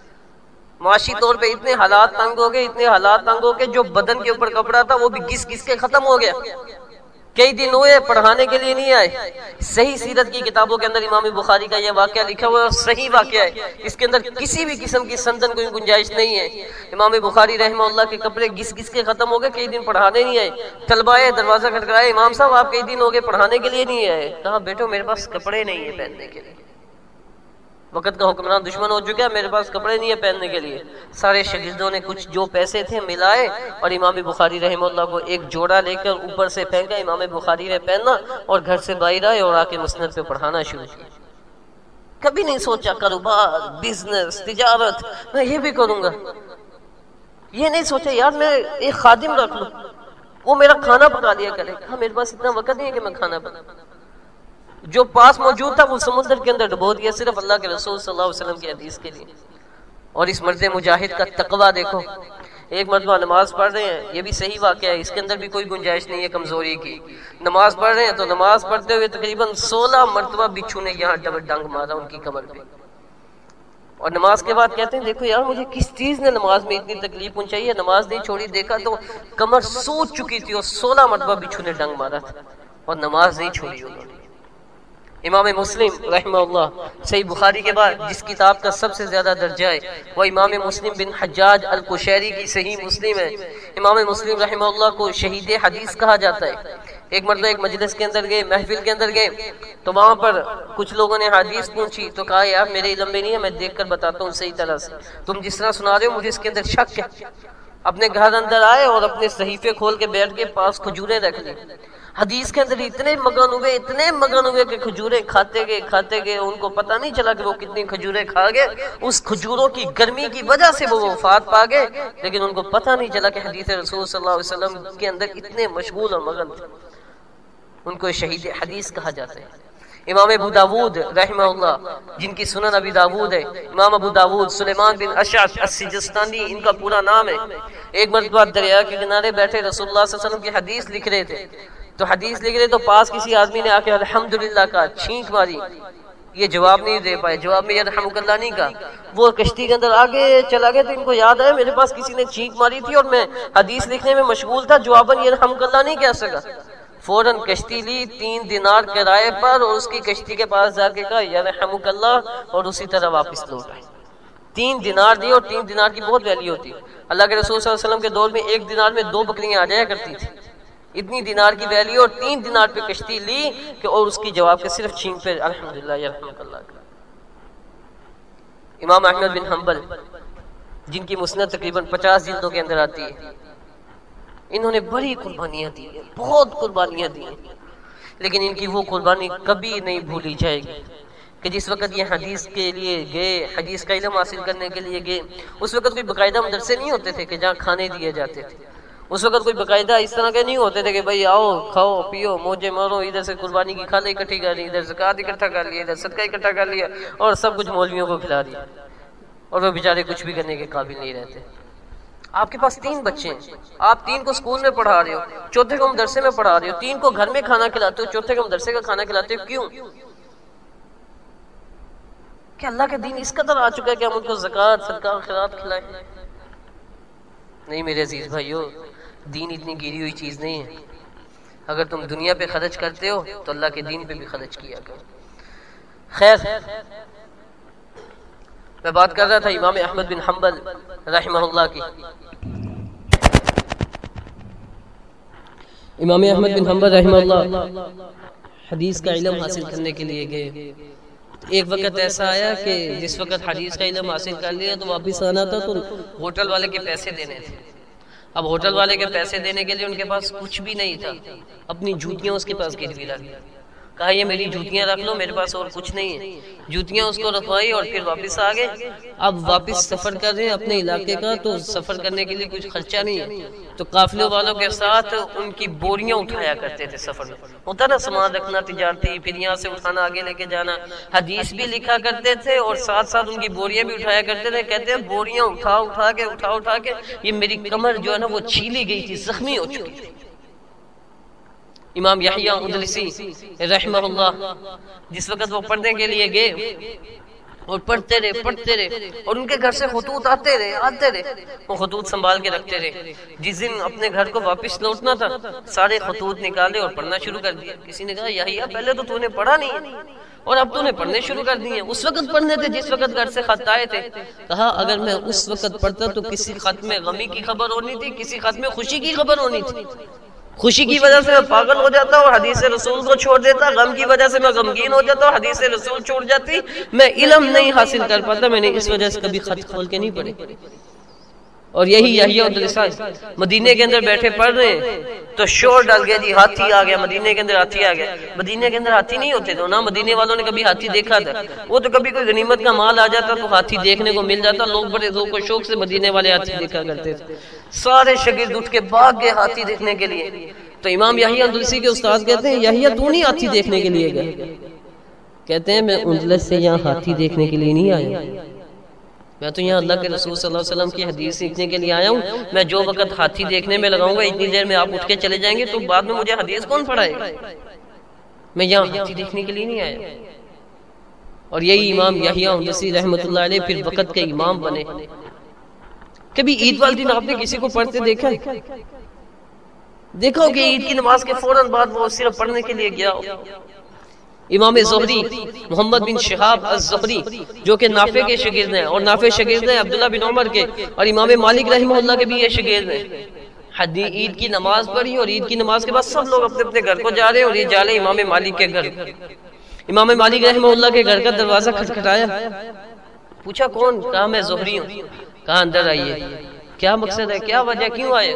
معاشی طور پہ اتنے حالات تنگ ہو گئے، اتنے حالات تنگ ہو گئے جو بدن کے اوپر کپڑا تھا، وہ بھی گس گس کے ختم ہو گیا۔ کئی دن ہوئے، پڑھانے کے لیے نہیں آئے۔ صحیح سیرت کی کتابوں کے اندر امام بخاری کا یہ واقعہ لکھا ہوا ہے صحیح واقعہ ہے۔ اس کے اندر کسی بھی قسم کی سندن کوئی گنجائش نہیں ہے۔ امام بخاری رحمہ اللہ کے کپڑے گس گس کے ختم ہو گئے، کئی دن پڑھانے نہیں آئے۔ طلبائے دروازہ کھٹکرائے امام صاحب آپ کئی دن ہو گئے، پڑھانے کے لیے نہیں آئے۔ کہا، بیٹو، میرے پاس کپڑے نہیں ہیں پہننے کے لیے۔ وقت کا حکمران دشمن ہو چکا ہے، میرے پاس کپڑے نہیں ہے پہننے کے لیے۔ سارے شاگردوں نے کچھ جو پیسے تھے ملائے اور امام بخاری رحمہ اللہ کو ایک جوڑا لے کر اوپر سے پھینکا امام بخاری نے پہننا اور گھر سے باہر آئے اور آ کے مسند پہ پڑھانا شروع کیا۔ کبھی نہیں سوچا کاروبار بزنس تجارت، میں یہ بھی کروں گا۔ یہ نہیں سوچا، یار میں ایک خادم رکھ لوں۔ وہ میرا کھانا پکا دیا کرے ہاں میرے پاس اتنا وقت نہیں ہے کہ میں کھانا پکا جو پاس موجود تھا وہ سمندر کے اندر ڈبو دیا صرف اللہ کے رسول صلی اللہ علیہ وسلم کی حدیث کے لیے۔ اور اس مرد مجاہد کا تقوی دیکھو۔ ایک مرتبہ نماز پڑھ رہے ہیں، یہ بھی صحیح واقعہ ہے۔ اس کے اندر بھی کوئی گنجائش نہیں ہے، کمزوری کی۔ نماز پڑھ رہے ہیں تو نماز پڑھتے ہوئے تقریباً سولہ مرتبہ بچھو نے یہاں ڈبل ڈنگ مارا ان کی کمر پہ۔ اور نماز کے بعد کہتے ہیں، دیکھو یار، مجھے کس چیز نے نماز میں اتنی تکلیف پہنچائی ہے؟ نماز نہیں چھوڑی، دیکھا تو کمر سوچ چکی تھی اور سولہ مرتبہ بچھو نے ڈنگ مارا تھا۔ اور نماز نہیں چھوڑی انہوں نے۔ امام مسلم رحمہ اللہ صحیح بخاری کے بعد جس کتاب کا سب سے زیادہ درجہ ہے، وہ امام مسلم بن حجاج القشیری کی صحیح مسلم ہے۔ امام مسلم رحمہ اللہ کو شہید حدیث کہا جاتا ہے۔ ایک مرتبہ ایک مجلس کے اندر گئے، محفل کے اندر گئے، تو وہاں پر کچھ لوگوں نے حدیث پوچھی، تو کہا، یار، میرے علم میں نہیں ہے، میں دیکھ کر بتاتا ہوں صحیح طرح سے۔ تم جس طرح سنا رہے ہو، مجھے اس کے اندر شک ہے۔ اپنے گھر اندر آئے اور اپنے صحیفے کھول کے بیٹھ کے پاس کھجورے رکھ لی۔ حدیث کے اندر اتنے مگن ہوئے، اتنے مگن ہوئے کہ کھجورے کھاتے گئے کھاتے گئے، ان کو پتہ نہیں چلا کہ وہ کتنی کھجورے کھا گئے۔ اس کھجوروں کی گرمی کی وجہ سے وہ وفات پا گئے۔ لیکن ان کو پتہ نہیں چلا کہ حدیث رسول صلی اللہ علیہ وسلم کے اندر اتنے مشغول اور مگن تھے۔ ان کو شہید حدیث کہا جاتا ہے۔ امام ابو داود رحمہ اللہ، جن کی سنن ابی داود ہے، امام ابو داود سلیمان بن اشعث السجستانی، ان کا پورا نام ہے۔ ایک مرتبہ دریا کے کنارے بیٹھے رسول اللہ صلی اللہ علیہ وسلم کی حدیث لکھ رہے تھے۔ تو حدیث لکھ رہے تو پاس کسی آدمی نے آ کے الحمدللہ کا چھینک ماری۔ یہ جواب نہیں دے پائے، جواب میں یہ رحمک اللہ نہیں کہا وہ کشتی کے اندر آگے چلا گیا تو ان کو یاد آیا میرے پاس کسی نے چھینک ماری تھی اور میں حدیث لکھنے میں مشغول تھا، جواباً یہ رحمک اللہ نہیں کہہ سکا۔ فوراً کشتی لی تین دینار کرائے پر، اور اس کی کشتی کے پاس جا کے کہا، یا رحمک اللہ، اور اسی طرح واپس لوٹ آئے۔ تین دینار دی اور تین دینار کی بہت ویلیو ہوتی۔ اللہ کے رسول صلی اللہ علیہ وسلم کے دور میں ایک دینار میں دو بکریاں آ جایا کرتی تھی اتنی دینار کی ویلیو اور تین دینار پہ کشتی لی کہ اور اس کی جواب کے صرف چھین پہ الحمدللہ، یا رحمت اللہ۔ کا امام احمد بن حنبل، جن کی مسند تقریباً پچاس جلدوں کے اندر آتی ہے، انہوں نے بڑی قربانیاں دی ہیں بہت قربانیاں دی۔ ہیں لیکن ان کی وہ قربانی کبھی نہیں بھولی جائے گی۔ کہ جس وقت یہ حدیث کے لیے گئے، حدیث کا علم حاصل کرنے کے لیے گئے، اس وقت کوئی باقاعدہ مدرسے نہیں ہوتے تھے کہ جہاں کھانے دیے جاتے تھے۔ اس وقت کوئی باقاعدہ اس طرح کے نہیں ہوتے تھے کہ بھائی آؤ، کھاؤ، پیو، موجے مارو، ادھر سے قربانی کی کھالے اکٹھی کر لی، ادھر سے کاد اکٹھا کر لیا ادھر صدقہ اکٹھا کر لیا اور سب کچھ مولویوں کو کھلا دیا۔ اور وہ بیچارے کچھ بھی کرنے کے قابل نہیں رہتے۔ آپ کے پاس تین بچے ہیں۔ آپ تین کو اسکول میں پڑھا رہے ہو، چوتھے کو مدرسے میں پڑھا رہے ہو، تین کو گھر میں کھانا کھلاتے ہو، چوتھے کو مدرسے کا کھانا کھلاتے ہو، کیوں؟ کہ اللہ کے دین اس قدر آ چکا ہے کہ ہم ان کو زکات صدقہ، خیرات کھلائیں۔ نہیں میرے عزیز بھائیو دین اتنی گری ہوئی چیز نہیں ہے۔ اگر تم دنیا پہ خرچ کرتے ہو، تو اللہ کے دین پہ بھی خرچ کیا کرو۔ خیر، میں بات کر رہا تھا امام احمد بن حنبل رحمہ اللہ کی۔ امام احمد بن حنبل رحمہ اللہ حدیث کا علم حاصل کرنے کے لیے گئے۔ ایک وقت ایسا آیا کہ جس وقت حدیث کا علم حاصل کر لیا تو واپس آنا تھا، تو ہوٹل والے کے پیسے دینے تھے۔ اب ہوٹل والے کے پیسے دینے کے لیے ان کے پاس کچھ بھی نہیں تھا۔ اپنی جوتیاں اس کے پاس گروی رکھ کہا، یہ میری جوتیاں رکھ لو، میرے پاس اور کچھ نہیں ہے. جوتیاں اس کو رکھوائی اور پھر واپس آ گئے۔ اب واپس سفر کر رہے ہیں اپنے علاقے کا، تو سفر کرنے کے لیے کچھ خرچہ نہیں ہے۔ تو قافلوں والوں کے ساتھ ان کی بوریاں اٹھایا کرتے تھے سفر میں۔ ہوتا نا، سامان رکھنا تجارتی پھر یہاں سے اٹھانا، آگے لے کے جانا۔ حدیث بھی لکھا کرتے تھے اور ساتھ ساتھ ان کی بوریاں بھی اٹھایا کرتے تھے۔ کہتے ہیں، بوریاں اٹھا اٹھا کے، اٹھا اٹھا کے، یہ میری کمر جو ہے نا، وہ چھیلی گئی تھی، زخمی ہو چکی تھی۔ امام یحییٰ ادلسی رحمہ اللہ جس وقت وہ پڑھنے کے لیے گئے اور پڑھتے رہے پڑھتے رہے، اور ان کے گھر سے خطوط آتے رہے آتے رہے، وہ خطوط سنبھال کے رکھتے رہے۔ جس دن اپنے گھر کو واپس لوٹنا تھا، سارے خطوط نکالے اور پڑھنا شروع کر دیا کسی نے کہا، یحییٰ، پہلے تو تو نے پڑھا نہیں اور اب تو نے پڑھنے شروع کر دیے۔ اس وقت پڑھنے تھے جس وقت گھر سے خط آئے تھے۔ کہا، اگر میں اس وقت پڑھتا تو کسی خط میں غمی کی خبر ہونی تھی، کسی خط میں خوشی کی خبر ہونی تھی۔ خوشی کی وجہ سے میں پاگل ہو جاتا اور حدیث رسول کو چھوڑ دیتا، غم کی وجہ سے میں غمگین ہو جاتا حدیث رسول چھوڑ جاتی، میں علم نہیں حاصل کر پاتا، میں نے اس وجہ سے کبھی خط کھول کے نہیں پڑھے۔ اور یہی یہی مدینے کے اندر بیٹھے پڑھ رہے ہیں، تو شور ڈال گیا جی ہاتھی آ گیا، مدینے کے اندر ہاتھی آ گیا۔ مدینے کے اندر ہاتھی نہیں ہوتے تو نہ مدینے والوں نے کبھی ہاتھی دیکھا تھا۔ وہ تو کبھی کوئی غنیمت کا مال آ جاتا تو ہاتھی دیکھنے کو مل جاتا، لوگ بڑے ذوق و شوق سے مدینے والے ہاتھی دیکھا کرتے تھے۔ سارے شگرد اٹھ کے بھاگ گئے ہاتھی دیکھنے کے لیے۔ تو امام یحییٰ اندلسی کے استاد کہتے ہیں، یحییٰ تو نہیں ہاتھی دیکھنے کے لیے گئے۔ کہتے ہیں، میں اندلس سے یہاں ہاتھی دیکھنے کے لیے نہیں آیا۔ میں تو یہاں اللہ کے رسول صلی اللہ علیہ وسلم کی حدیث سیکھنے کے لیے آیا ہوں۔ میں جو وقت ہاتھی دیکھنے میں لگاؤں گا، اتنی دیر میں آپ اٹھ کے چلے جائیں گے، تو بعد میں مجھے حدیث کون پڑھائے گا؟ میں یہاں ہاتھی دیکھنے کے لیے نہیں آیا۔ اور یہی امام یحییٰ اندلسی رحمۃ اللہ علیہ پھر وقت کے امام بنے۔ کبھی عید والدین دن آپ نے کسی کو پڑھتے دیکھا دیکھو کہ عید کی نماز کے فوراً بعد وہ صرف پڑھنے کے لیے گیا امام زہری، محمد بن شہاب الزہری، جو کہ نافع کے شگرد ہیں اور نافع شگرد ہیں عبداللہ بن عمر کے اور امام مالک رحمہ اللہ کے بھی یہ شگرد ہیں۔ حدی عید کی نماز پڑھی اور عید کی نماز کے بعد سب لوگ اپنے اپنے گھر کو جا رہے ہیں اور یہ جا رہے امام مالک کے گھر۔ امام مالک رحمہ اللہ کے گھر کا دروازہ کھٹکھٹایا۔ پوچھا کون؟ کہا، میں زہری ہوں۔ کہا اندر آئیے کیا مقصد ہے؟ کیا وجہ کیوں آئے؟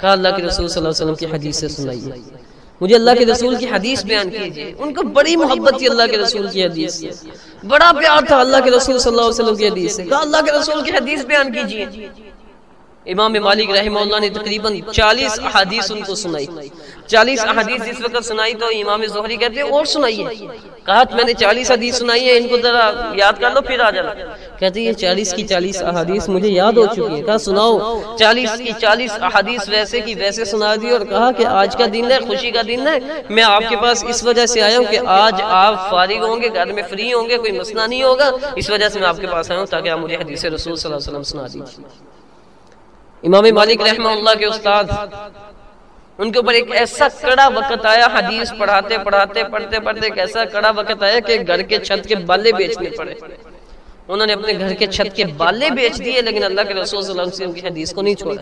کہا اللہ کے رسول صلی اللہ علیہ وسلم کی حدیث سے سنائیے مجھے اللہ کے رسول کی حدیث بیان کیجیے ان کو بڑی محبت تھی اللہ کے رسول کی حدیث سے۔ بڑا پیار تھا اللہ کے رسول صلی اللہ علیہ وسلم کی حدیث سے۔ کہا اللہ کے رسول کی حدیث بیان کیجیے امام مالک رحمہ اللہ نے تقریباً چالیس احادیث ان کو سنائی۔ چالیس احادیث جس وقت سنائی تو امام زہری کہتے ہیں اور سنائیے کہا میں نے چالیس حدیث سنائی ہے ان کو ذرا یاد کر لو پھر آ جانا۔ کہتے ہیں یہ چالیس کی چالیس احادیث مجھے یاد ہو چکی ہے۔ کہا سناؤ چالیس کی چالیس احادیث ویسے کی ویسے سنا دی اور کہا کہ آج کا دن ہے خوشی کا دن ہے۔ میں آپ کے پاس اس وجہ سے آیا ہوں کہ آج آپ فارغ ہوں گے گھر میں فری ہوں گے کوئی مسئلہ نہیں ہوگا اس وجہ سے میں آپ کے پاس آیا ہوں تاکہ آپ مجھے حدیث رسول صلی اللہ علیہ وسلم سنا دیجیے امام مالک رحمہ اللہ کے استاد، ان کے اوپر ایک ایسا کڑا وقت آیا، حدیث پڑھاتے پڑھاتے، پڑھتے پڑھتے ایک ایسا کڑا وقت آیا کہ گھر کے چھت کے بالے بیچنے پڑے۔ انہوں نے اپنے گھر کے چھت کے بالے بیچ دیے، لیکن اللہ کے رسول صلی اللہ علیہ وسلم کی حدیث کو نہیں چھوڑا۔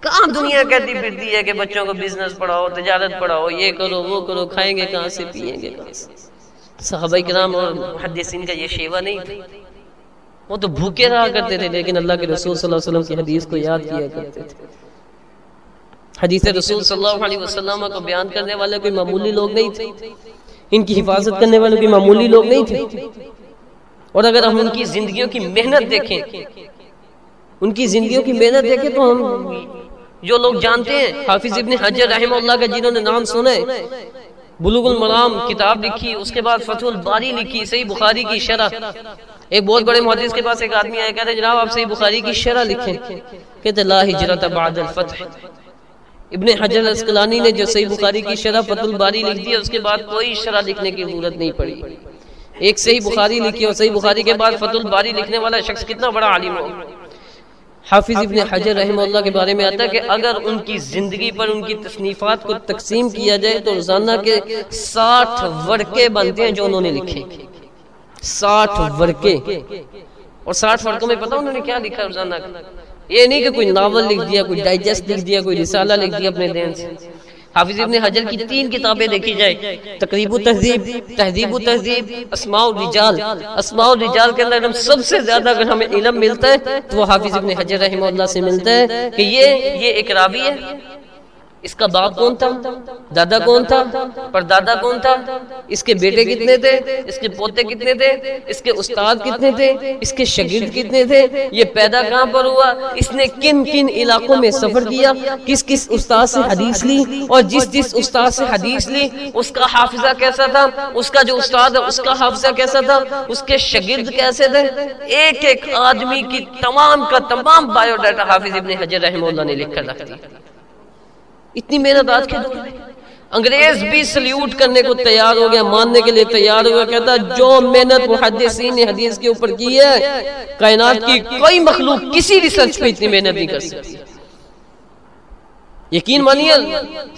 کہاں دنیا کہتی پھرتی ہے کہ بچوں کو بزنس پڑھاؤ، تجارت پڑھاؤ، یہ کرو، وہ کرو، کھائیں گے کہاں سے، پیئیں گے کہاں سے؟ صحابہ کرام اور حدیثین کا یہ شیوا نہیں تھا۔ وہ تو بھوکے رہا کرتے تھے، لیکن اللہ کے رسول صلی اللہ علیہ وسلم کی حدیث کو یاد کیا کرتے تھے۔ حدیث رسول صلی اللہ علیہ وسلم کو بیان کرنے والے کوئی معمولی لوگ نہیں تھے۔ ان کی حفاظت کرنے والے کوئی معمولی لوگ نہیں تھے۔ اور اگر ہم ان کی زندگیوں کی محنت دیکھیں، ان کی زندگیوں کی محنت دیکھیں تو ہم، جو لوگ جانتے ہیں، حافظ ابن حجر رحمہ اللہ کا جنہوں نے نام سنے بلوغ المرام کتاب لکھی، اس کے بعد فتح الباری لکھی، صحیح بخاری کی شرح۔ ایک بہت بڑے محدث کے پاس ایک آدمی آیا کہتے ہیں جناب آپ صحیح بخاری کی شرح لکھیں۔ کہتے لا ہجرت بعد الفتح۔ ابن حجر اسکلانی نے جو صحیح بخاری کی شرح فتح الباری لکھ دی اس کے بعد کوئی شرح لکھنے کی ضرورت نہیں پڑی۔ ایک صحیح بخاری لکھی اور صحیح بخاری کے بعد فتح الباری لکھنے والا شخص کتنا بڑا عالم ہو حافظ ابن حجر رحمہ اللہ کے بارے میں آتا ہے کہ اگر ان کی زندگی پر ان کی تصنیفات کو تقسیم کیا جائے تو روزانہ کے ساٹھ ورقے بنتے ہیں جو انہوں نے لکھے ساٹھ ورقے اور ساٹھ ورقوں میں پتا انہوں نے کیا لکھا روزانہ یہ نہیں کہ کوئی ناول لکھ دیا کوئی ڈائجسٹ لکھ دیا کوئی رسالہ لکھ دیا اپنے دین سے۔ حافظ ابن حجر کی تین کتابیں دیکھی جائے تقریب و تہذیب تہذیب و تہذیب اسماء الرجال۔ اسماء الرجال کے اندر سب سے زیادہ اگر ہمیں علم ملتا ہے تو وہ حافظ ابن حجر رحمہ اللہ سے ملتا ہے کہ یہ یہ ایک راوی ہے۔ اس کا باپ کون تھا؟ دادا کون تھا؟ پر دادا کون تھا؟ اس کے بیٹے کتنے تھے؟ اس کے پوتے کتنے تھے؟ اس کے استاد کتنے تھے؟ اس کے شگرد کتنے تھے؟ یہ پیدا کہاں پر ہوا؟ اس نے کن کن علاقوں میں سفر کیا؟ کس کس استاد سے حدیث لی؟ اور جس جس استاد سے حدیث لی، اس کا حافظہ کیسا تھا؟ اس کا جو استاد ہے، اس کا حافظہ کیسا تھا؟ اس کے شگرد کیسے تھے؟ ایک ایک آدمی کی تمام کا تمام بایو ڈیٹا حافظ ابن حجر رحمہ اللہ نے لکھ کر رکھ دیا اتنی محنت آج کے دور میں انگریز بھی سلیوٹ کرنے کو تیار ہو گیا، ماننے کے لیے تیار ہو گیا، کہتا جو محنت محدثین نے حدیث کے اوپر کی ہے، کائنات کی کوئی مخلوق کسی ریسرچ پہ اتنی محنت نہیں کر سکتی۔ یقین مانیے،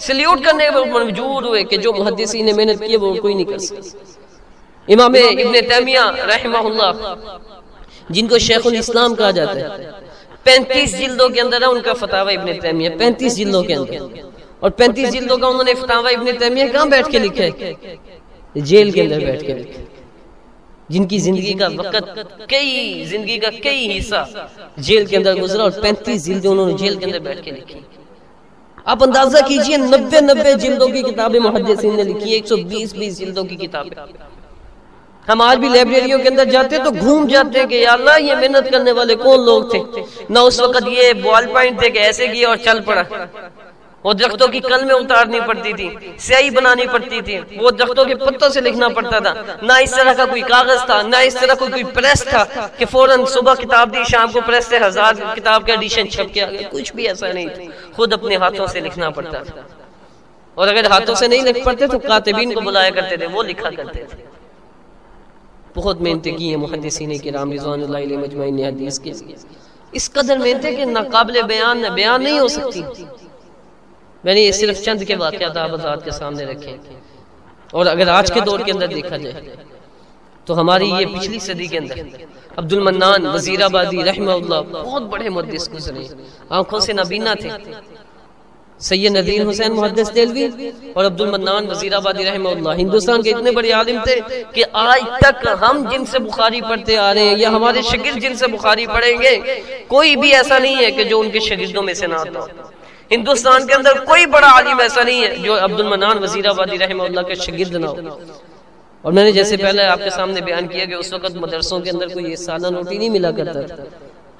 سلیوٹ کرنے پر موجود ہوئے کہ جو محدثین نے محنت کی ہے، وہ کوئی نہیں کر سکتی امام ابن تیمیہ رحمہ اللہ، جن کو شیخ الاسلام کہا جاتا ہے پینتیس جلدوں کے اندر ہے ان کا فتح ابن تیمیہ، پینتیس جلدوں کے اندر۔ اور پینتیس جلدوں کا انہوں نے فتح ابن تیمیہ کہاں بیٹھ کے لکھا ہے؟ جیل کے اندر بیٹھ کے لکھا جن کی زندگی کا وقت، کئی زندگی کا کئی حصہ جیل کے اندر گزرا اور پینتیس جلدیں انہوں نے جیل کے اندر بیٹھ کے لکھی۔ آپ اندازہ کیجیے نبے نبے جلدوں کی کتابیں محدثین نے لکھی، ایک سو بیس بیس جلدوں کی کتابیں۔ ہم آج بھی لائبریریوں کے اندر جاتے تو گھوم جاتے کہ یا اللہ، یہ محنت کرنے والے کون لوگ تھے؟ نہ اس وقت یہ بال پوائنٹ تھے کہ ایسے کیا اور چل پڑا۔ وہ درختوں کی کل میں اتارنی پڑتی تھی سیاہی بنانی پڑتی تھی وہ درختوں کے پتوں سے لکھنا پڑتا تھا۔ نہ اس طرح کا کوئی کاغذ تھا، نہ اس طرح کوئی پریس تھا کہ فوراً صبح کتاب دی، شام کو پریس سے ہزار کتاب کا ایڈیشن چھپ کے آگے کچھ بھی ایسا نہیں تھا۔ خود اپنے ہاتھوں سے لکھنا پڑتا تھا۔ اور اگر ہاتھوں سے نہیں لکھ پڑتے تو کاتبین کو بلایا کرتے تھے، وہ لکھا کرتے تھے۔ بہت محنتیں کی ہیں محدثین کرام رضوان اللہ علیہ مجمعین حدیث کے اس قدر محنتیں کہ ناقابل بیان بیان نہیں ہو سکتی۔ میں نے یہ صرف چند کے واقعات آپ کے سامنے رکھے اور اگر آج کے دور کے اندر دیکھا جائے تو ہماری یہ پچھلی صدی کے اندر عبد المنان وزیر آبادی رحمہ اللہ بہت بڑے محدث گزرے۔ آنکھوں سے نابینا تھے۔ سید ندین حسین محدث دلوی اور عبد المنان وزیر آبادی رحمہ اللہ ہندوستان کے اتنے بڑے عالم تھے کہ آج تک ہم جن سے بخاری پڑھتے آ رہے ہیں یا ہمارے شگرد جن سے بخاری پڑھیں گے، کوئی بھی ایسا نہیں ہے کہ جو ان کے شگردوں میں سے نہ آتا ہندوستان کے اندر کوئی بڑا عالم ایسا نہیں ہے جو عبد المنان وزیر آبادی رحمہ اللہ کے شگرد نہ ہو۔ اور میں نے جیسے پہلے آپ کے سامنے بیان کیا کہ اس وقت مدرسوں کے اندر کوئی سالہ روٹی نہیں ملا کرتا تھا۔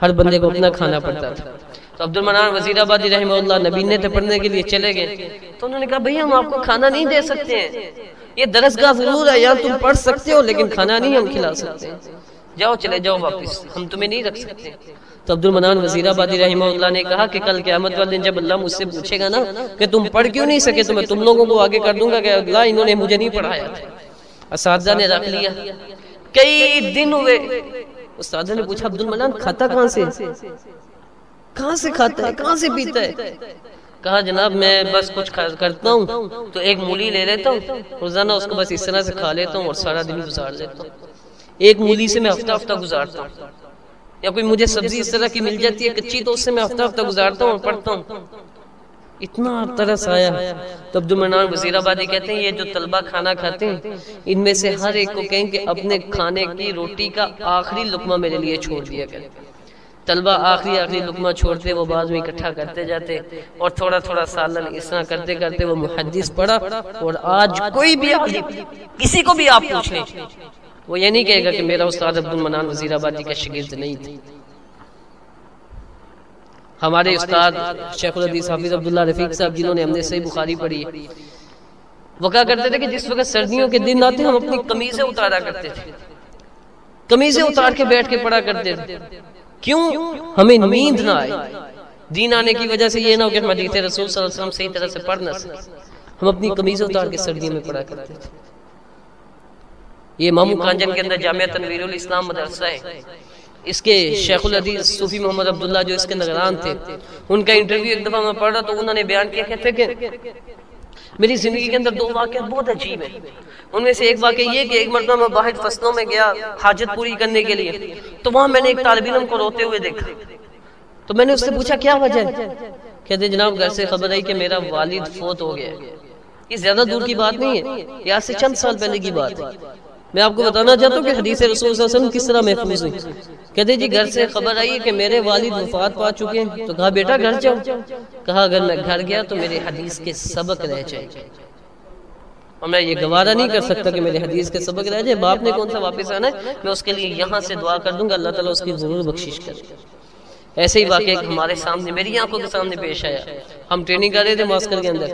ہر بندے کو اپنا کھانا پڑتا تھا۔ تو عبد المنان وزیر آبادی رحمہ اللہ نبینے تھے پڑھنے کے لیے چلے گئے۔ تو انہوں نے کہا بھئی ہم آپ کو کھانا نہیں دے سکتے ہیں۔ یہ درسگاہ ضرور ہے یا تم پڑھ سکتے ہو لیکن کھانا نہیں ہم کھلا سکتے۔ جاؤ چلے جاؤ واپس۔ ہم تمہیں نہیں رکھ سکتے۔ تو عبد المنان وزیر آبادی رحمہ اللہ نے کہا کہ کل قیامت والے دن جب اللہ مجھ سے پوچھے گا نا کہ تم پڑھ کیوں نہیں سکے تو میں تم لوگوں کو آگے کر دوں گا کہ اللہ انہوں نے مجھے نہیں پڑھایا تھا۔ اساتذہ نے رکھ لیا۔ کئی دن ہوئے۔ استاد نے پوچھا عبد المنان کھاتا کہاں سے? کہاں سے کھاتا ہے? کہاں سے پیتا ہے? کہا جناب میں بس کچھ کرتا ہوں تو ایک مولی لے لیتا ہوں روزانہ اس کو بس اس طرح سے کھا لیتا ہوں اور سارا دن گزار لیتا ہوں۔ ایک مولی سے میں ہفتہ ہفتہ گزارتا ہوں۔ یا کوئی مجھے سبزی اس طرح کی مل جاتی ہے کچی تو اس سے میں ہفتہ ہفتہ گزارتا ہوں اور پڑھتا ہوں۔ اتنا ترس آیا۔ تو عبد المنان وزیر آبادی کہتے ہیں، یہ جو طلبہ کھانا کھاتے ہیں، ان میں سے ہر ایک کو کہیں کہ اپنے کھانے کی روٹی کا آخری لقمہ میرے لیے چھوڑ دیا کریں طلبہ آخری آخری لقمہ چھوڑتے، وہ بعض میں اکٹھا کرتے جاتے اور تھوڑا تھوڑا سالن اس طرح کرتے کرتے وہ محدث پڑا اور آج کوئی بھی کسی کو بھی آپ پوچھ لیں۔ وہ یہ نہیں کہے گا کہ میرا استاد عبد المنان وزیر آبادی کا شگرد نہیں تھا۔ ہمارے استاد شیخ الحدیث حافظ عبداللہ رفیق صاحب جنہوں نے ہم نے صحیح بخاری پڑھی۔ ہے وہ کہا کرتے تھے کہ جس وقت سردیوں کے دن آتے ہم اپنی کمیزیں اتارا کرتے تھے۔ کمیزیں اتار کے بیٹھ کے پڑھا کرتے تھے۔ کیوں؟ ہمیں نیند نہ آئے۔ دین آنے کی وجہ سے یہ نہ ہو کہ ہم حدیث رسول صلی اللہ علیہ وسلم صحیح طرح سے پڑھ نہ سکیں۔ ہم اپنی کمیزیں اتار کے سردیوں میں پڑھا کرتے تھے۔ یہ مامو کانجن کے اندر جامعہ تنویر الاسلام مدرسہ ہے۔ اس کے شیخ الحدیث صوفی محمد عبداللہ جو اس کے نگران تھے ان کا انٹرویو ایک دفعہ میں پڑھ رہا تو انہوں نے بیان کیا کہتے کہ میری زندگی کے اندر دو واقعات بہت عجیب ہیں۔ ان میں سے ایک واقعہ یہ کہ ایک مرتبہ میں باہر فصلوں میں گیا حاجت پوری کرنے کے لیے تو وہاں میں نے ایک طالب علم کو روتے ہوئے دیکھا۔ تو میں نے اس سے پوچھا کیا وجہ ہے؟ کہتے جناب گھر سے خبر آئی کہ میرا والد فوت ہو گیا یہ زیادہ دور کی بات نہیں ہے یا سے چند سال پہلے کی بات ہے۔ میں آپ کو بتانا چاہتا ہوں کہ حدیث رسول صلی اللہ علیہ وسلم کس طرح محفوظ ہوئی؟ کہتے جی گھر سے خبر آئی کہ میرے والد وفات پا چکے ہیں تو کہا بیٹا گھر جاؤ۔ کہا اگر میں گھر گیا تو میرے حدیث کے سبق رہ جائے۔ اور میں یہ گوارا نہیں کر سکتا کہ میرے حدیث کے سبق رہ جائے۔ باپ نے کون سا واپس آنا ہے؟ میں اس کے لیے یہاں سے دعا کر دوں گا اللہ تعالیٰ اس کی ضرور بخشش کرے۔ ایسے ہی واقعہ ہمارے سامنے میری آنکھوں کے سامنے پیش آیا۔ ہم ٹریننگ کر رہے تھے ماسکر کے اندر۔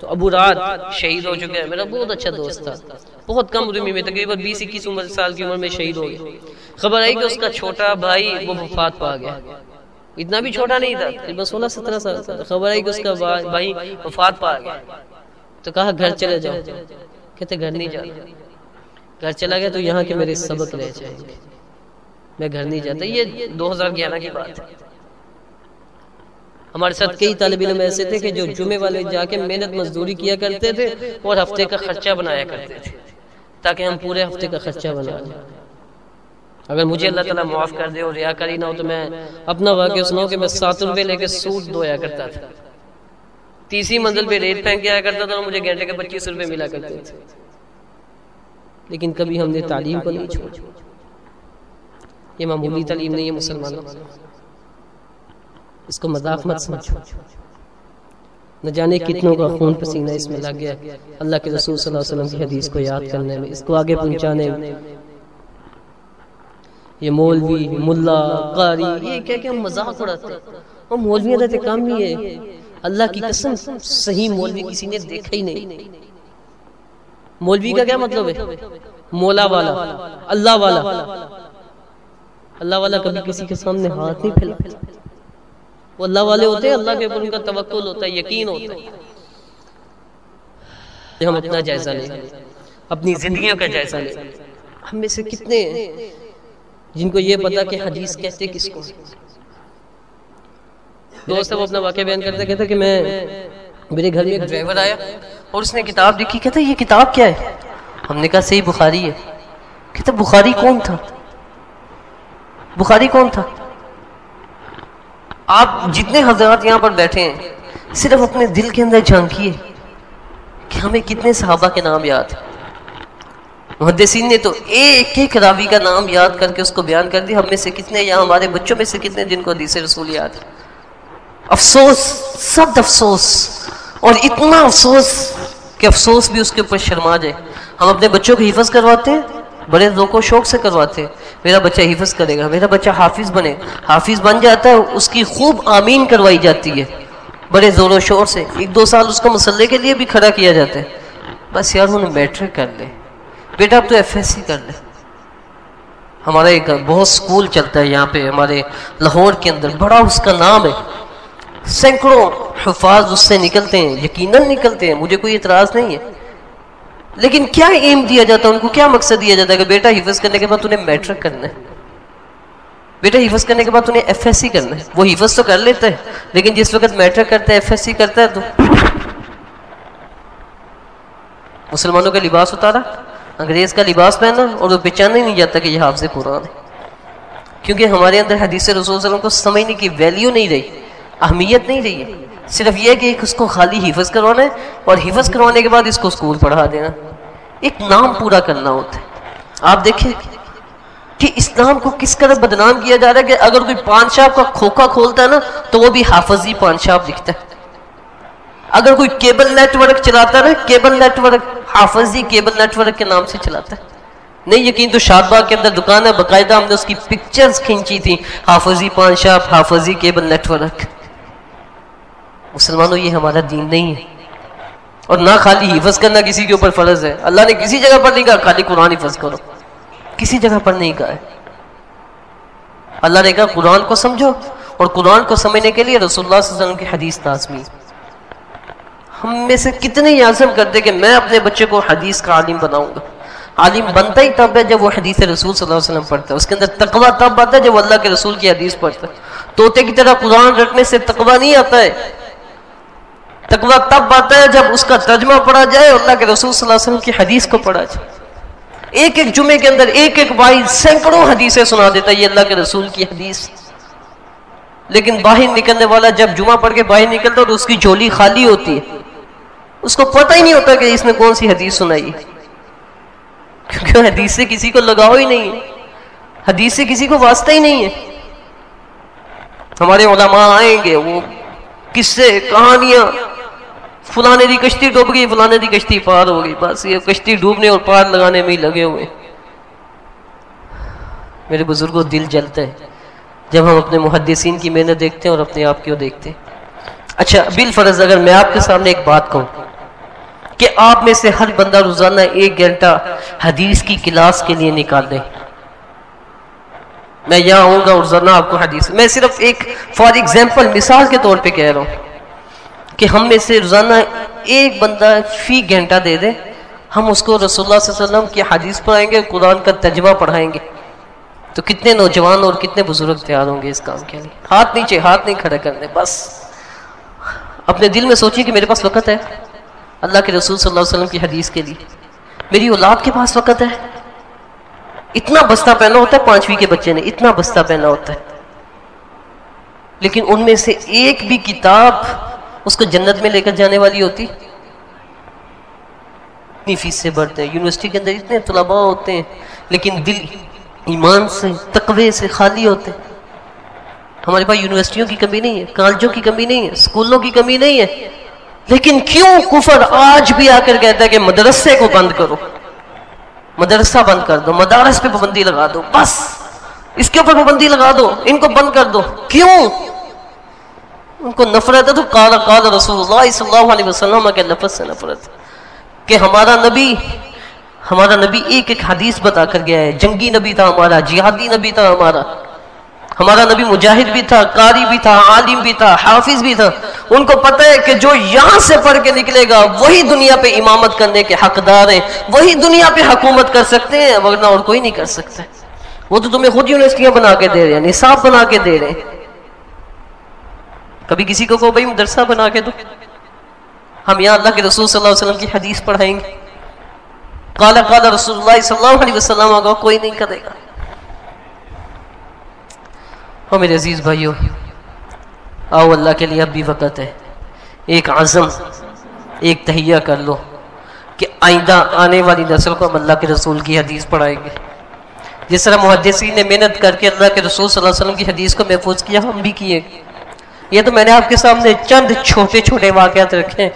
تو ابو رات شہید ہو چکے ہیں۔ میرا بہت اچھا دوست تھا۔ بہت کم عمر میں تقریباً بیس اکیس عمر سال کی عمر میں شہید ہو گیا خبر آئی کہ اس کا چھوٹا بھائی وہ وفات پا گیا۔ اتنا بھی چھوٹا نہیں تھا، تقریباً سولہ سترہ سال تھا۔ خبر آئی کہ اس کا بھائی وفات پا گیا۔ تو کہا، گھر چلے جاؤ۔ کہتے، گھر نہیں جاتا گھر چلا گیا تو یہاں کے میرے سبق رہ جائیں گے۔ میں گھر نہیں جاتا، یہ دو ہزار گیارہ کی بات ہے۔ ہمارے ساتھ کئی طالب علم ایسے تھے کہ جو جمعے والے جا کے محنت مزدوری کیا کرتے تھے اور ہفتے کا خرچہ بنایا کرتے تھے۔ تاکہ ہم پورے ہفتے کا خرچہ بنا لیں۔ اگر مجھے اللہ تعالیٰ معاف کر دے اور ریا کری نہ ہو تو میں اپنا واقعہ سناؤں کہ میں سات روپے لے کے سوٹ دھویا کرتا تھا۔ تیسری منزل پہ ریت پھینک کے آیا کرتا تھا اور مجھے گھنٹے کے پچیس روپے ملا کرتے تھے۔ لیکن کبھی ہم نے تعلیم کو نہیں چھوڑا۔ یہ معمولی تعلیم نہیں ہے مسلمانوں۔ اس کو مذاق مت سمجھو۔ نہ جانے کتنوں کا خون پسینہ اس میں لگ گیا اللہ کے رسول صلی اللہ علیہ وسلم کی حدیث کو یاد کرنے میں اس کو آگے پہنچانے میں۔ یہ مولوی ملا قاری یہ کیا کہ ہم مذاق اڑاتے ہیں۔ وہ مولویاں رہتے کام ہی ہے۔ اللہ کی قسم صحیح مولوی کسی نے دیکھا ہی نہیں۔ مولوی کا کیا مطلب ہے؟ مولا والا اللہ والا۔ اللہ والا کبھی کسی کے سامنے ہاتھ نہیں پھیلا وہ اللہ والے ہوتے ہیں اللہ کے اوپر ان کا توکل ہوتا ہے یقین ہوتا ہے۔ ہم اپنا جائزہ لیں اپنی زندگیوں کا جائزہ لیں۔ ہم میں سے کتنے ہیں جن کو یہ پتا کہ حدیث کہتے کس کو دوست وہ اپنا واقعہ بیان کرتے کہتا کہ میں میرے گھر میں ایک ڈرائیور آیا اور اس نے کتاب لکھی کہتا یہ کتاب کیا ہے؟ ہم نے کہا صحیح بخاری ہے۔ کہتا بخاری کون تھا؟ بخاری کون تھا؟ آپ جتنے حضرات یہاں پر بیٹھے ہیں، صرف اپنے دل کے اندر جھانکیے کہ ہمیں کتنے صحابہ کے نام یاد ہیں۔ محدثین نے تو ایک ایک راوی کا نام یاد کر کے اس کو بیان کر دیا، ہم میں سے کتنے یا ہمارے بچوں میں سے کتنے جن کو حدیث رسول یاد ہے افسوس سب افسوس، اور اتنا افسوس کہ افسوس بھی اس کے اوپر شرما جائے۔ ہم اپنے بچوں کو حفظ کرواتے ہیں بڑے ذوق و شوق سے کرواتے ہیں میرا بچہ حفظ کرے گا، میرا بچہ حافظ بنے۔ حافظ بن جاتا ہے، اس کی خوب آمین کروائی جاتی ہے۔ بڑے زور و شور سے ایک دو سال اس کو مسئلے کے لیے بھی کھڑا کیا جاتا ہے۔ بس یار انہیں میٹرک کر لے۔ بیٹا، اب تو ایف ایس سی کر لے۔ ہمارا ایک بہت سکول چلتا ہے یہاں پہ، ہمارے لاہور کے اندر۔ بڑا اس کا نام ہے۔ سینکڑوں حفاظ اس سے نکلتے ہیں، یقیناً نکلتے ہیں۔ مجھے کوئی اعتراض نہیں ہے۔ لیکن کیا ایم دیا جاتا ہے؟ ان کو کیا مقصد دیا جاتا ہے کہ بیٹا حفظ کرنے کے بعد انہیں میٹرک کرنا ہے؟ بیٹا حفظ کرنے کے بعد انہیں ایف ایس سی کرنا ہے۔ وہ حفظ تو کر لیتا ہے، لیکن جس وقت میٹرک کرتا ہے ایف ایس سی کرتا ہے تو مسلمانوں کا لباس اتارا، انگریز کا لباس پہنا اور وہ پہچانا ہی نہیں جاتا کہ یہ حافظ قرآن ہے۔ کیونکہ ہمارے اندر حدیث رسول صلی اللہ علیہ وسلم کو سمجھنے کی ویلیو نہیں رہی، اہمیت نہیں رہی ہے۔ صرف یہ کہ اس کو خالی حفظ کروانا ہے اور حفظ کروانے کے بعد اس کو اسکول پڑھا دینا۔ ایک نام پورا کرنا ہوتا ہے۔ آپ دیکھیں کہ اسلام کو کس طرح بدنام کیا جا رہا ہے کہ اگر کوئی پان شاپ کا کھوکھا کھولتا ہے نا، تو وہ بھی حافظی پان شاپ لکھتا ہے۔ اگر کوئی کیبل نیٹ ورک چلاتا ہے نا، cable network Hafizi cable network کے نام سے چلاتا ہے۔ نہیں، یقین تو شاد باغ کے اندر دکان ہے، باقاعدہ ہم نے اس کی پکچرز کھینچی تھی Hafizi paan shop Hafizi cable network مسلمانوں، یہ ہمارا دین نہیں ہے۔ اور نہ خالی حفظ کرنا کسی کے اوپر فرض ہے۔ اللہ نے کسی جگہ پر نہیں کہا، خالی قرآن حفظ کرو۔ کسی جگہ پر نہیں کہا ہے۔ اللہ نے کہا، قرآن کو سمجھو۔ اور قرآن کو سمجھنے کے لیے رسول اللہ صلی اللہ علیہ وسلم کی حدیث لازمی ہم میں سے کتنے ہی عزم کرتے کہ میں اپنے بچے کو حدیث کا عالم بناؤں گا۔ عالم بنتا ہی تب ہے جب وہ حدیث رسول صلی اللہ علیہ وسلم پڑھتا ہے۔ اس کے اندر تقوی تب آتا ہے جب اللہ کے رسول کی حدیث پڑھتا ہے۔ توتے کی طرح قرآن رکھنے سے تقوی نہیں آتا ہے۔ تقوی تب آتا ہے جب اس کا ترجمہ پڑھا جائے اللہ کے رسول صلی اللہ علیہ وسلم کی حدیث کو پڑھا جائے۔ ایک ایک جمعے کے اندر ایک ایک بھائی سینکڑوں حدیثیں سنا دیتا ہے یہ اللہ کے رسول کی حدیث۔ لیکن باہر نکلنے والا جب جمعہ پڑھ کے باہر نکلتا تو اس کی جھولی خالی ہوتی ہے۔ اس کو پتہ ہی نہیں ہوتا کہ اس نے کون سی حدیث سنائی کیونکہ حدیث سے کسی کو لگاؤ ہی نہیں ہے۔ حدیث سے کسی کو واسطہ ہی نہیں ہے۔ ہمارے علماء آئیں گے، وہ کس سے کہانیاں فلانے دی کشتی ڈوب گئی فلانے دی کشتی پار ہو گئی۔ بس یہ کشتی ڈوبنے اور پار لگانے میں ہی لگے ہوئے۔ میرے بزرگوں، دل جلتا ہے۔ جب ہم اپنے محدثین کی محنت دیکھتے ہیں اور اپنے آپ کی دیکھتے ہیں۔ اچھا بالفرض اگر میں آپ کے سامنے ایک بات کہوں کہ آپ میں سے ہر بندہ روزانہ ایک گھنٹہ حدیث کی کلاس کے لیے نکال دیں میں یہاں آؤں گا اور روزانہ آپ کو حدیث، میں صرف ایک فار ایگزامپل مثال کے طور پہ کہہ رہا ہوں۔ کہ ہم میں سے روزانہ ایک بندہ فی گھنٹہ دے دے، ہم اس کو رسول اللہ صلی اللہ علیہ وسلم کی حدیث پڑھائیں گے، قرآن کا تجربہ پڑھائیں گے۔ تو کتنے نوجوان اور کتنے بزرگ تیار ہوں گے اس کام کے لیے؟ ہاتھ نیچے ہاتھ نہیں کھڑے کرنے، بس۔ اپنے دل میں سوچیے کہ میرے پاس وقت ہے۔ اللہ کے رسول صلی اللہ علیہ وسلم کی حدیث کے لیے۔ میری اولاد کے پاس وقت ہے۔ اتنا بستہ پہنا ہوتا ہے، پانچویں کے بچے نے اتنا بستہ پہنا ہوتا ہے۔ لیکن ان میں سے ایک بھی کتاب اس کو جنت میں لے کر جانے والی ہوتی؟ اتنی فیس سے بڑھتے ہیں، یونیورسٹی کے اندر اتنے طلباء ہوتے ہیں، لیکن دل ایمان سے، تقوی سے خالی ہوتے ہیں۔ ہمارے پاس یونیورسٹیوں کی کمی نہیں ہے، کالجوں کی کمی نہیں ہے اسکولوں کی کمی نہیں ہے۔ لیکن کیوں کفر آج بھی آ کر کہتا ہے کہ مدرسے کو بند کرو؟ مدرسہ بند کر دو، مدارس پہ پابندی لگا دو، بس۔ اس کے اوپر پابندی لگا دو، ان کو بند کر دو۔ کیوں؟ ان کو نفرت ہے تو کالا کالا رسول اللہ صلی اللہ علیہ وسلم کے لفظ سے نفرت کہ ہمارا نبی ہمارا نبی ایک ایک حدیث بتا کر گیا ہے، جنگی نبی تھا ہمارا، جہادی نبی تھا ہمارا۔ ہمارا نبی مجاہد بھی تھا، قاری بھی تھا، عالم بھی تھا، حافظ بھی تھا۔ ان کو پتہ ہے کہ جو یہاں سے پڑھ کے نکلے گا، وہی دنیا پہ امامت کرنے کے حقدار ہیں، وہی دنیا پہ حکومت کر سکتے ہیں، ورنہ اور کوئی نہیں کر سکتا۔ وہ تو تمہیں خود یونیورسٹیاں بنا کے دے رہے ہیں، نصاب بنا کے دے رہے ہیں۔ کبھی کسی کو کہو بھائی مدرسہ بنا کے دو۔ ہم یہاں اللہ کے رسول صلی اللہ علیہ وسلم کی حدیث پڑھائیں گے۔ کالا کالا رسول اللہ صلی اللہ علیہ وسلم ہوگا کوئی نہیں کرے گا۔ ہو میرے عزیز بھائیو، آؤ اللہ کے لیے اب بھی وقت ہے۔ ایک عزم، ایک تہیا کر لو کہ آئندہ آنے والی نسل کو ہم اللہ کے رسول کی حدیث پڑھائیں گے۔ جس طرح محدثین نے محنت کر کے اللہ کے رسول صلی اللہ علیہ وسلم کی حدیث کو محفوظ کیا، ہم بھی کیے۔ یہ تو میں نے آپ کے سامنے چند چھوٹے چھوٹے واقعات رکھے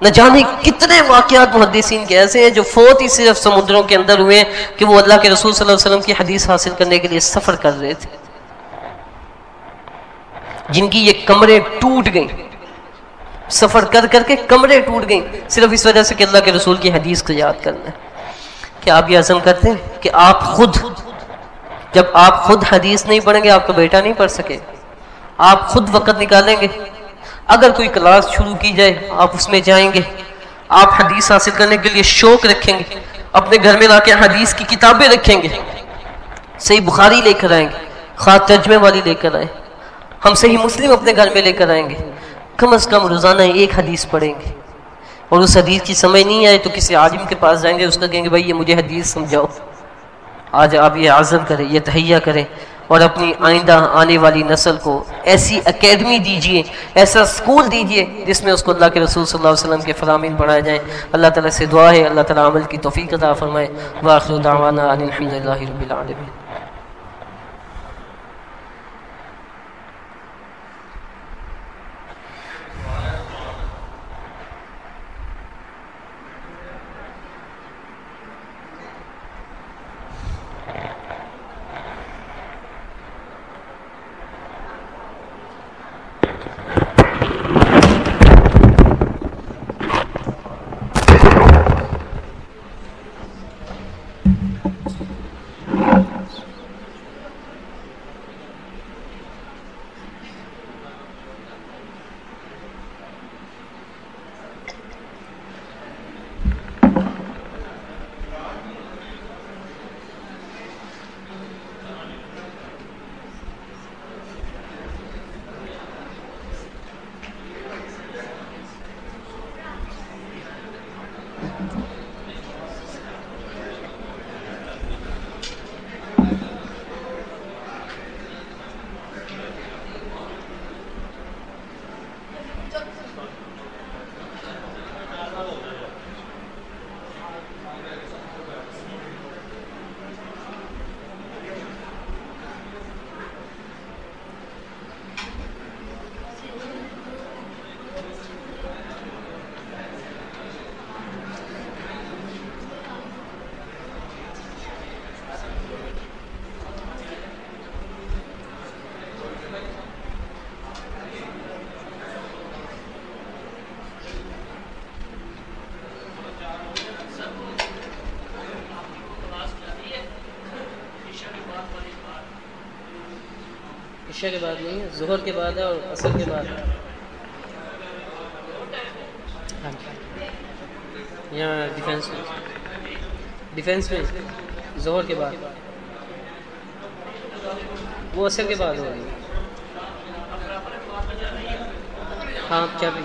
نہ جانے کتنے واقعات محدثین کے ایسے ہیں جو فوت ہی صرف سمندروں کے اندر ہوئے کہ وہ اللہ کے رسول صلی اللہ علیہ وسلم کی حدیث حاصل کرنے کے لیے سفر کر رہے تھے۔ جن کی یہ کمرے ٹوٹ گئیں۔ سفر کر کر کے کمرے ٹوٹ گئیں۔ صرف اس وجہ سے کہ اللہ کے رسول کی حدیث کو یاد کرنا ہے۔ کیا آپ یہ عزم کرتے ہیں کہ آپ خود، جب آپ خود حدیث نہیں پڑھیں گے، آپ کا بیٹا نہیں پڑھ سکے۔ آپ خود وقت نکالیں گے۔ اگر کوئی کلاس شروع کی جائے، آپ اس میں جائیں گے۔ آپ حدیث حاصل کرنے کے لیے شوق رکھیں گے۔ اپنے گھر میں لا کے حدیث کی کتابیں رکھیں گے۔ صحیح بخاری لے کر آئیں گے۔ خاص ترجمے والی لے کر آئیں۔ ہم صحیح مسلم اپنے گھر میں لے کر آئیں گے۔ کم از کم روزانہ ایک حدیث پڑھیں گے۔ اور اس حدیث کی سمجھ نہیں آئے تو کسی عالم کے پاس جائیں گے، اس کا کہیں گے، بھائی، یہ مجھے حدیث سمجھاؤ۔ آج آپ یہ عزم کریں، یہ تہیا کریں۔ اور اپنی آئندہ آنے والی نسل کو ایسی اکیڈمی دیجیے ایسا اسکول دیجیے جس میں اس کو اللہ کے رسول صلی اللہ علیہ وسلم کے فرامین پڑھائے جائیں۔ اللہ تعالیٰ سے دعا ہے، اللہ تعالیٰ عمل کی توفیق عطا فرمائے۔ واخر دعوانا الحمد للہ رب العالمین۔ عشاء کے بعد نہیں ہے، ظہر کے بعد ہے اور عصر کے بعد ہے۔ ہاں جی۔ یہاں ڈیفینس میں ڈیفینس میں ظہر کے بعد۔ وہ عصر کے بعد ہوگی ہاں کیا بھی